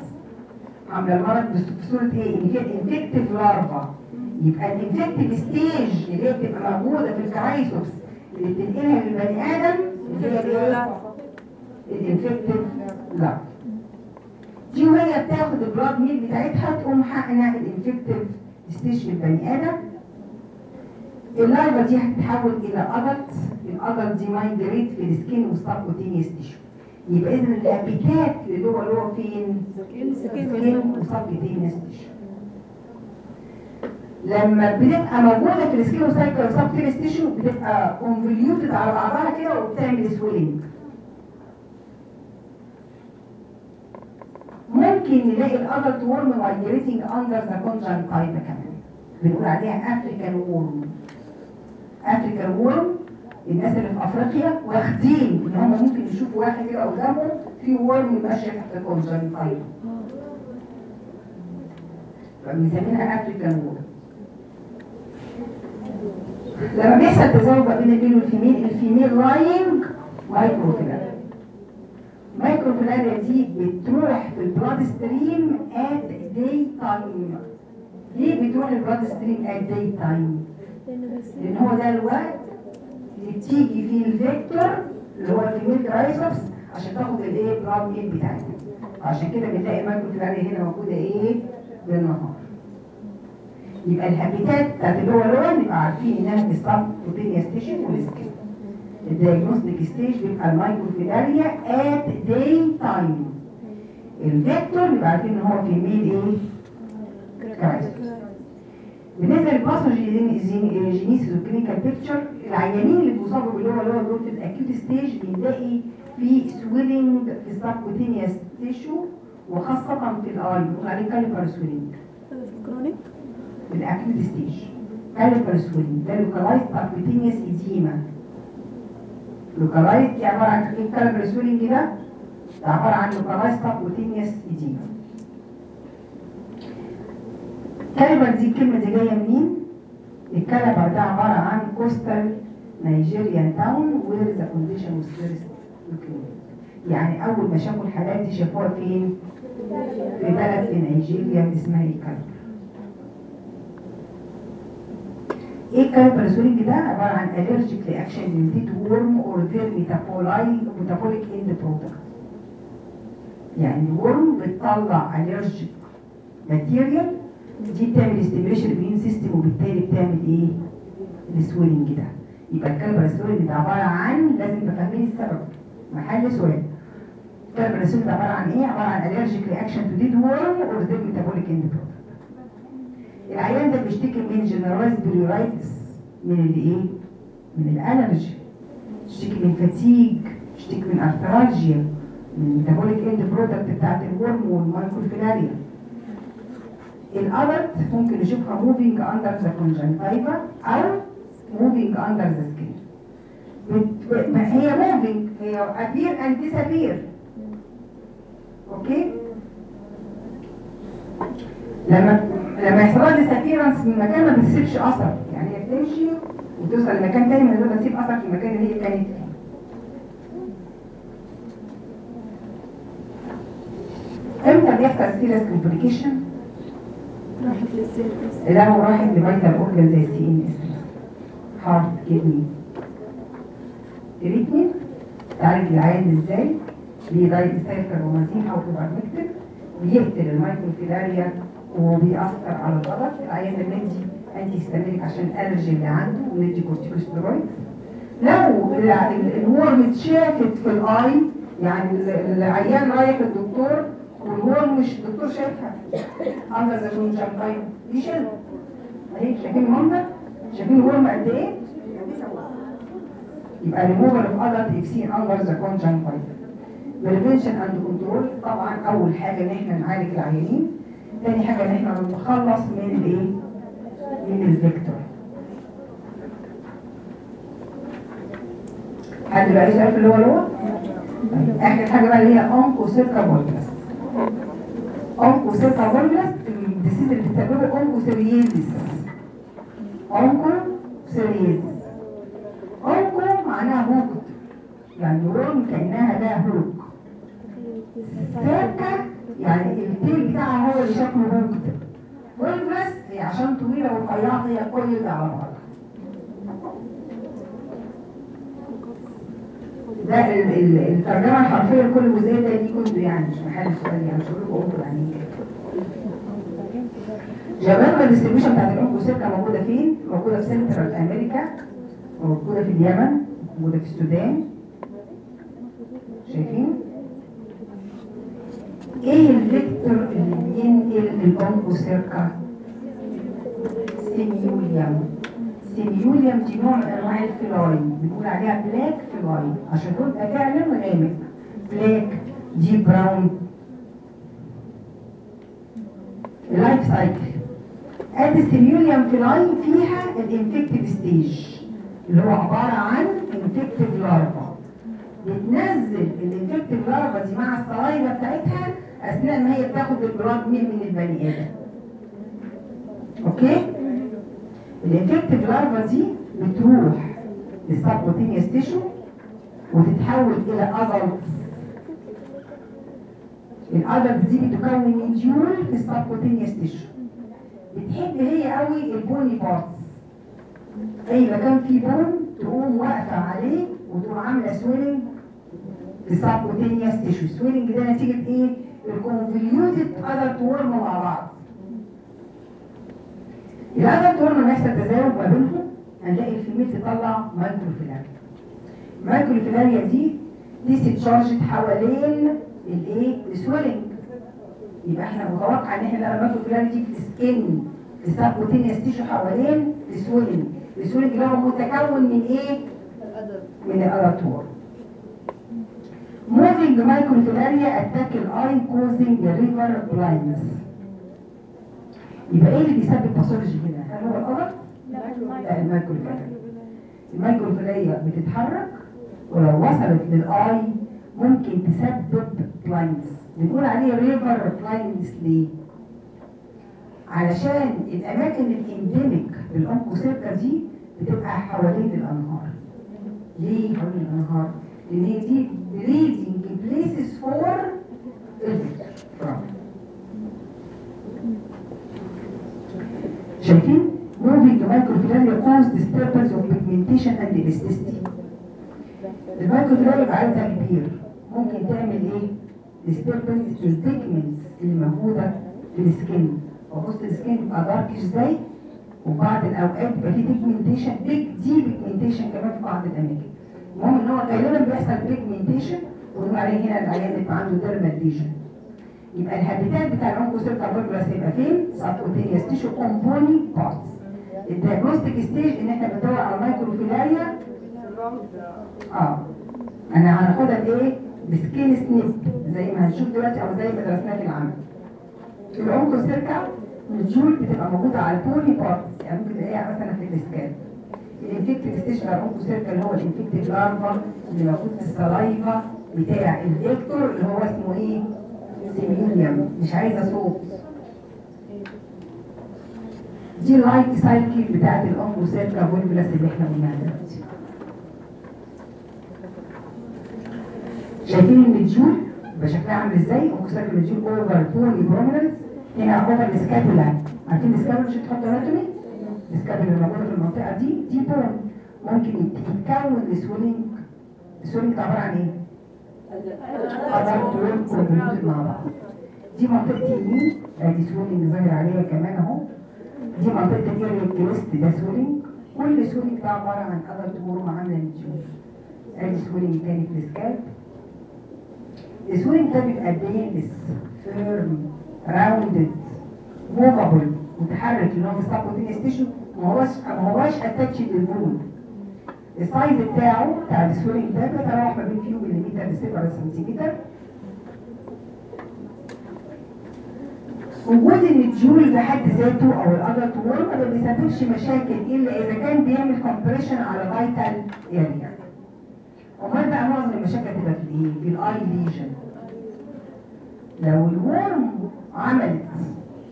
حاملة المرض بس- بصوره إيه؟ infective larva يبقى ال infective stage اللي هي بتبقى موجودة في ال Chrysops اللي بتنقلها للبني آدم اللي هي؟ ال infective larva دي وهي بتاخد ال blood meal بتاعتها تقوم حاقنة ال infective stage في البني آدم ال larva دي هتتحول إلى adult ال adult دي migrate في ال skin وال subcutaneous tissue. يبقى اذا ال habitat اللي هو اللي هو فين؟ skin و subcutaneous tissue. لما بتبقى موجودة في ال skin و subcu و subcutaneous tissue بتبقى convoluted على بعضها كده وبتعمل swelling ممكن نلاقي ال adult worm migrating under the conjunctiva كمان. بنقول عليها African eye worm African eye worm الناس اللي في أفريقيا واخدين إن هم ممكن يشوفوا واحد كده قدامهم في worm ماشي تحت ال conjunctiva فبنسميها African worm لما بيحصل تزاوج بين ال male وال female ال female laying microfilaria microfilaria دي بتروح في ال blood stream at day time ليه بتروح ال blood stream at day time؟ لأن هو ده الوقت اللي بتيجي فيه ال vector اللي هو ال female Chrysops عشان تاخد الايه blood meal بتاعتها عشان كده بنلاقي microfilaria هنا موجودة إيه بالنهار. يبقى ال habitat بتاعت اللي هو Loa نبقى عارفين إنها subcutaneous tissue وال skin ال diagnostic stage بيبقى ال microfilaria at day time ال vector نبقى عارفين إن هو female إيه Chrysops بالنسبة لل pathogenesis وال clinical picture العيانين اللي بيصابوا باللي هو اللي هو في ال acute stage بنلاقي في swelling في ال subcutaneous tissue وخاصه في ال eye بنقول عليه Calabar swelling chronic ال acute stage Calabar swelling ده localized subcutaneous edema localized دي عباره عن ال Calabar swelling ده عباره عن localized subcutaneous edema Calabar دي الكلمة دي جاية منين؟ ال Calabar ده عبارة عن coastal Nigerian town where the condition was. يعني أول ما شافوا الحالات دي شافوها فين؟ في بلد في نيجيريا اسمها Calabar إيه ال Calabar swelling ده عبارة عن reaction related to worm or their metabolic metabolic end product يعني ال worm بتطلع allergic material دي بتعمل stimulation لل immune system وبالتالي بتعمل إيه؟ ال swelling ده يبقى ال Calabar swelling ده عباره عن لازم نبقى فاهمين السبب محل سؤال Calabar ده عباره عن إيه؟ عباره عن allergic reaction to dead worm or dead metabolic end product. العيان ده بيشتكي من generalized pruritus من الايه؟ من ال allergy بيشتكي من fatigue بيشتكي من arthralgia من ال metabolic end product بتاعت ال worm وال microfilaria ال adult ممكن نشوفها moving under the conjunctiva أو moving under the skin هي moving هي appear and disappear okay لما لما يحصل لها disappearance من مكان ما بتسيبش أثر. يعني هي بتمشي وتوصل لمكان تاني من غير ما تسيب أثر في المكان اللي هي كانت فيه. إمتى بيحصل serious complication؟ راحت للسيرفس لو راحت ل vital organ زي ال CNS heart kidney treatment تعالج العيان إزاي؟ ب diethylcarbamazine أو كوبرمكتين بيقتل ال microfilaria وبيأثر على الغدد العيان ده ندي antihistaminic عشان ال allergy اللي عنده وندي كورتيكوستيرويد لو ال- ال- ال worm اتشافت في ال eye يعني ال- العيان رايح للدكتور وال worm مش الدكتور شايفها عاملة زي ال conjunctiva دي شلل اهي شايفين المنظر شايفين ال worm قد إيه؟ يبقى ريموفر اوف ادلت اكسين اندر ذا كونجكتيفا prevention and control طبعا أول حاجة إن إحنا نعالج العيانين. تاني حاجة إن إحنا نتخلص من الايه من ال vector حد بقى يسأل في اللي هو طيب، آخر حاجة بقى اللي هي Onchocerca volvulus volvulus ال disease اللي بتسببه onchocerciasis Oncho معناها hooked يعني worm كانها لها hook cerca يعني ال tail بتاعها هو اللي شكله hooked volvulus هي عشان طويلة ورفيعه هي كل ده على بعض. ده ال- ال- الترجمة الحرفية لكل جزئية ده دي كنت يعني مش محل سؤال يعني مش هقول لكم يعني جمال ال distribution بتاعت ال Onchocerca موجودة فين؟ موجودة في سنترال أمريكا موجودة في اليمن موجودة في السودان شايفين؟ إيه ال vector اللي بينقل ال Onchocerca؟ Simulium Simulium دي نوع من أنواع ال fly بنقول عليها black fly عشان تبقى فعلا غامق black دي brown. ال life cycle ادي ال Simulium fly فيها ال infective stage اللي هو عبارة عن infective larva بتنزل ال infective larva دي مع ال saliva بتاعتها أثناء ما هي بتاخد ال blood مين من البني آدم. okay ال infective larva دي بتروح لل subcutaneous tissue وتتحول إلى adult ال adult دي بتكون nodule في ال subcutaneous tissue بتحب هي قوي ال bony parts. أي مكان فيه bone تقوم واقفة عليه وتقوم عاملة swelling في ال subcutaneous tissue ال swelling ده نتيجة إيه؟ ال convoluted adult worm مع بعض. ال adult worm لما يحصل تزاوج ما بينهم هنلاقي ال female تطلع microfilaria ال microfilaria دي discharged حوالين الإيه؟ ال swelling. يبقى إحنا متوقع إن إحنا لما المايكروفيلاريا دي في السكين في السبكوتينيوس تيشو حوالين السويلنج. السويلنج اللي هو متكون من إيه؟ من ال adult worm Moving microfilaria attack eye causing river blindness. يبقى إيه اللي بيسبب pathology هنا؟ هل هو القدر؟ لا ال microfilaria. ال microfilaria بتتحرك ولو وصلت لل eye ممكن تسبب blindness. بنقول عليه river blindness ليه؟ علشان الأماكن ال endemic بال Onchocerca دي بتبقى حوالين الأنهار. ليه حوالين الأنهار؟ لأن هي دي places for ال vector شايفين؟ moving to microfilaria cause disturbance of pigmentation and elasticity. ال microfilaria بعددها كبير ممكن تعمل إيه؟ disturbance في ال pigments اللي موجوده في ال skin وبص ال skin تبقى darkish إزاي وبعض الأوقات يبقى في pigmentation بيج depigmentation كمان في بعض الأماكن المهم إن هو غالبا بيحصل pigmentation ونقول عليه هنا العيان يبقى عنده dermal lesion يبقى ال habitat بتاع ال Onchocerca volvulus يبقى فين؟ subcutaneous. tissue كومبوني parts ال diagnostic stage إن إحنا بندور على ال microfilaria آه. أنا هناخدها بإيه؟ ب skin snip. زي ما هنشوف دلوقتي أو زي ما درسناه في العمل. ال Onchocerca ال nodule بتبقى موجودة على ال bony parts يعني ممكن تلاقيها مثلا في ال scapula. ال infective stage بتاع ال Onchocerca اللي هو ال infective larva اللي موجود في ال saliva بتاع ال vector اللي هو اسمه إيه؟ Simulium مش عايزة صوت. دي ال life cycle بتاعت ال Onchocerca volvulus اللي إحنا قلناها دلوقتي شايفين ال nodule يبقى شكلها عامل إزاي؟ انكسار ال nodule over bony prominence هنا over ال scapula عارفين ال scapula مش بتحط anatomy ال scapula اللي موجودة في المنطقة دي دي bone ممكن يتكون ال swelling ده عبارة عن إيه؟ مع بعض دي منطقة يمين آدي swelling ظاهر عليها كمان أهو. دي منطقة ال iliac crest ده swelling كل swelling ده عبارة عن adult worm عامله nodule آدي swelling تاني في ال scapula ال swelling ده بيبقى dense firm rounded movable متحرك اللي هو ال subcutaneous tissue ما هوش ما هوش attached لل bone. ال size بتاعه بتاع ال swelling ده بيتراوح ما بين few مليمتر ل 6 سنتيمتر. وجود الجول بحد ذاته أو ال adult worm ما بيسببش مشاكل إلا إذا كان بيعمل compression على vital area أمال بقى معظم المشاكل تبقى في الإيه؟ في ال eye lesion لو ال worm عملت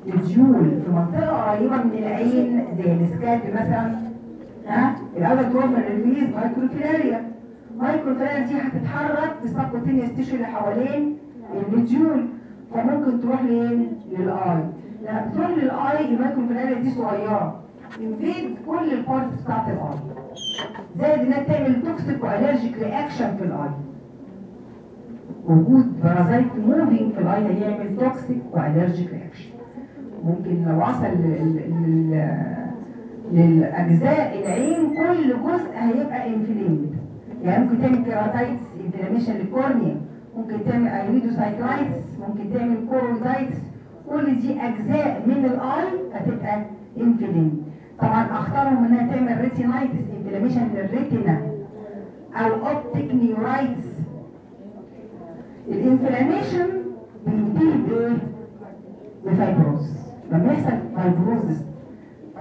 الجول في منطقة قريبة من العين زي ال scalp مثلا ها؟ ال adult worm release microfilaria microfilaria دي هتتحرك في ال subcutaneous tissue اللي حوالين الجول فممكن تروح لين لل eye. لما بتروح لل eye ال microfilaria دي صغيرة. invade كل ال parts بتاعت ال eye. زائد إنها تعمل toxic و allergic reaction في ال eye. وجود parasite moving في ال eye هيعمل toxic و allergic reaction ممكن لو لل- للاجزاء العين كل جزء هيبقى inflamed يعني ممكن تعمل keratitis inflammation لل cornea ممكن تعمل iridocyclitis ممكن تعمل choroiditis كل دي أجزاء من ال eye هتبقى inflamed طبعا أخطرهم إنها تعمل retinitis inflammation لل retina أو optic neuritis ال inflammation بينتهي بايه؟ ب fibrosis لما يحصل fibrosis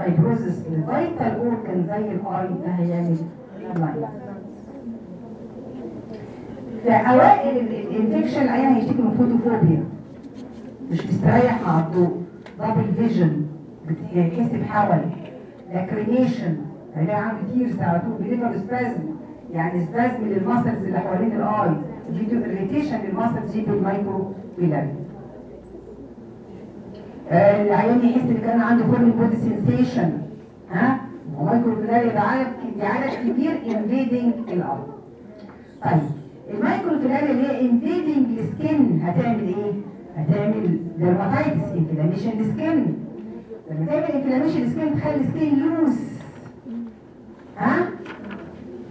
fibrosis ل vital organ زي ال eye ده هيعمل في أوائل ال infection العيان هيشتكي من photophobia. مش مستريح مع الضوء. double vision هيحس بحول lacrimation هيلاقي عنده tears على طول. blepharospasm يعني spasm لل muscles اللي حوالين ال eye due to irritation لل muscles دي بال microfilaria العيان يحس إن كان عنده foreign body sensation ها؟ و microfilaria ده عدد كبير invading ال eye طيب ال microfilaria اللي هي invading ال skin هتعمل إيه؟ هتعمل dermatitis inflammation ال skin لما تعمل inflammation ال skin تخلي ال skin loose ها؟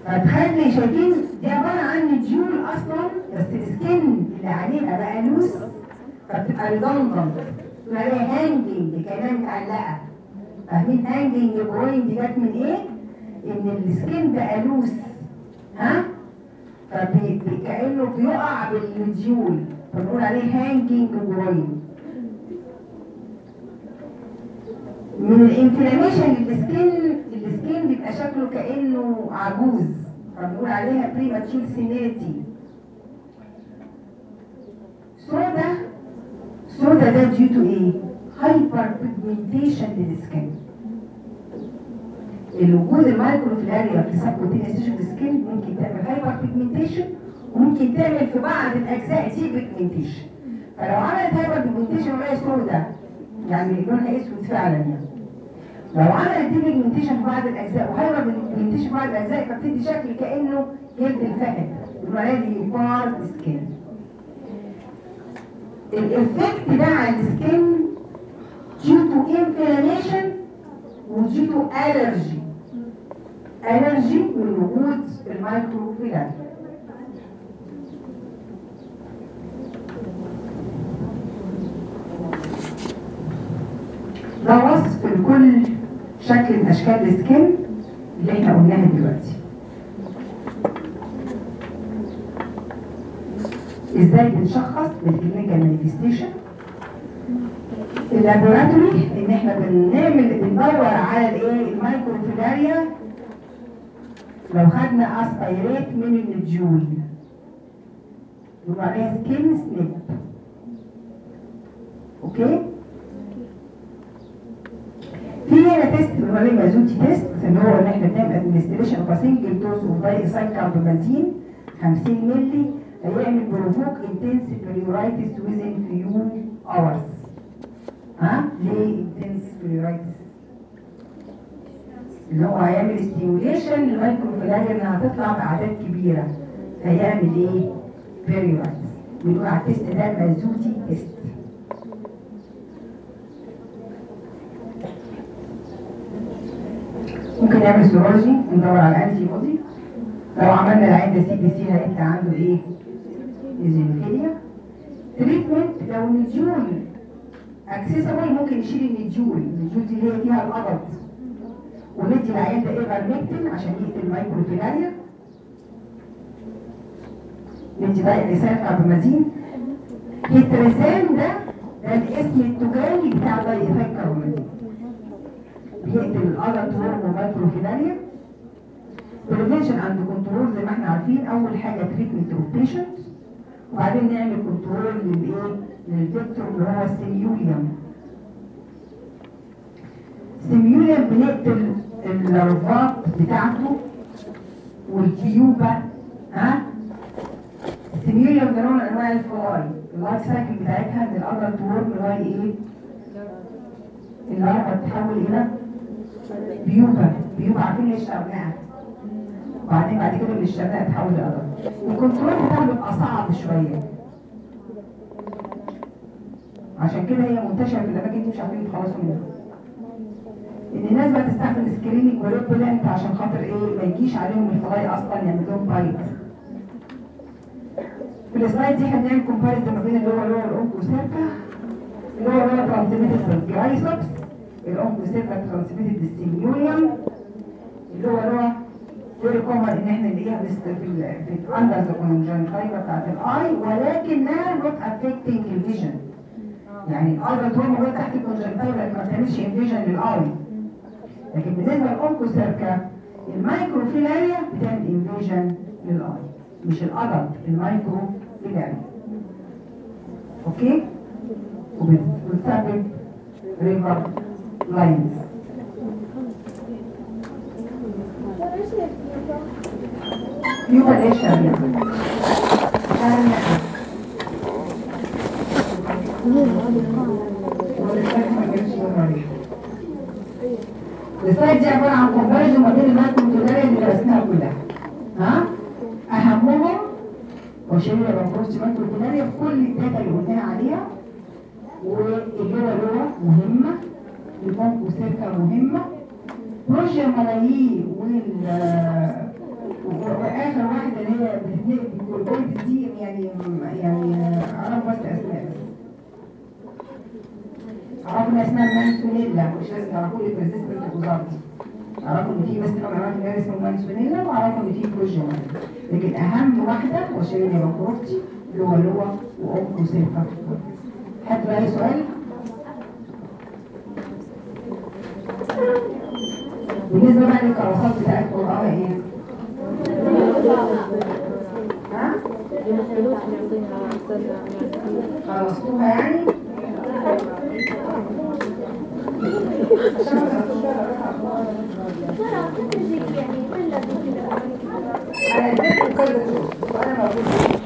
فتخلي شايفين دي عبارة عن جيول أصلا بس ال skin اللي عليها بقى loose فبتبقى redundant تبقى hanging كانها متعلقه فاهمين hanging groin جت من إيه؟ إن ال skin بقى loose ها؟ فكأنه بيقع بال nodule. فبنقول عليه hanging groin من ال inflammation لل skin ال skin بيبقى شكله كأنه عجوز. فبنقول عليها premature senility سودا سودا ده due to إيه؟ hyperpigmentation لل skin لوجود ال microfilaria في ال subcutaneous tissue skin ممكن تعمل hyperpigmentation وممكن تعمل في بعض الأجزاء depigmentation فلو عملت hyperpigmentation وهي سودا يعني لونها اسود فعلا يعني لو عملت depigmentation في بعض الأجزاء و hyperpigmentation في بعض الأجزاء فبتدي شكل كأنه جلد الفهد بنقول عليها leopard skin ال effect ده على ال skin due to inflammation و due to allergy. انرجي من وجود ال microfilaria ده وصف لكل شكل من أشكال ال skin اللي إحنا قلناها دلوقتي. إزاي بنشخص بال clinical manifestation؟ ال laboratory إن إحنا بنعمل بندور على الإيه؟ ال microfilaria. لو خدنا aspirate من ال nodule يبقى عليها skin snip okay؟ في هنا test بنقول Mazzotti test اللي هو إن إحنا بنعمل administration of single dose of diethylcarbamazine 50 مللي. هيعمل provoke intense pruritus within few hours ها ليه intense pruritus اللي هو هيعمل stimulation لل microfilaria انها تطلع باعداد كبيره هيعمل إيه pruritus بنقول على ال test ده Mazzotti test ممكن نعمل serology ندور على antibody لو عملنا للعيان ده CBC هيطلع عنده إيه؟ eosinophilia treatment لو ال nodule accessible ممكن نشيل ال nodule ال nodule دي اللي هي فيها القبض وندي العيان ده ايفرمكتين عشان يقتل ال microfilaria ندي بقى diethylcarbamazine ال Hetrazan ده ده الاسم التجاري بتاع diethylcarbamazine بيقتل ال adult worm microfilaria prevention and control زي ما إحنا عارفين أول حاجة treatment of patient وبعدين نعمل control للإيه؟ لل vector اللي هو ال Simulium ال Simulium بنقتل اللارفات بتاعته وال pupa ها؟ ال Simulium ده نوع من أنواع ال fly ال life cycle بتاعتها ان ال adult worm اللي هو إيه؟ ال larva تتحول إلى pupa pupa عارفين ليه الشرنقه وبعدين بعد كده من الشرنقه تتحول ل adult ال control بتاعها بيبقى صعب شوية. عشان كده هي منتشرة في الأماكن دي مش عارفين يتخلصوا منها. إن الناس بقى تستخدم screening و repellent عشان خاطر إيه؟ ما يجيش عليهم ال fly أصلا يعمل لهم bite في ال slide دي هنعمل comparison ما بين اللي هو اللي هو الاونكوسيركا اللي هو اللي هو ترانسميتد بالجرايسوبس الاونكوسيركا ترانسميتد بالسيميوليوم ال Loa loa common إن إحنا نلاقيها في ال في ال under the conjunctiva بتاعت ال eye ولكنها not affecting ال vision يعني الاي طول موجود تحت ال conjunctiva ما بتعملش invasion لل eye لكن بالنسبة لل Onchocerca ال microfilaria بتعمل invasion لل eye مش ال adult ال microfilaria okay وبتسبب river blindness شريعة ال slide دي عبارة عن comparison ما بين ال microfilaria اللي درسناها كلها ها؟ أهمهم Wuchereria bancrofti microfilaria في كل ال data اللي قلناها عليها واللغة لغة مهمة البونكوسيركا مهمة بروجيا ملايين؟ وال وآخر واحدة اللي هي بالكوربويد دي يعني يعني اعرف بس اسماء اعرف ان اسمها مانسونيلا مش لازم تعرفوا لي بريزيستنت وزارتي اعرفوا إن في بس نوع من انواع اسمه مانسونيلا واعرفوا إن في بروجيا لكن أهم واحدة وشيرين بانكروفتي لوا لوا واونكوسيركا حد بقى سؤال؟ بالنسبة بقى للكراسات بتاعتكم آه إيه؟ ها؟ خلصتوها يعني؟ أنا كذا شغل وأنا موجود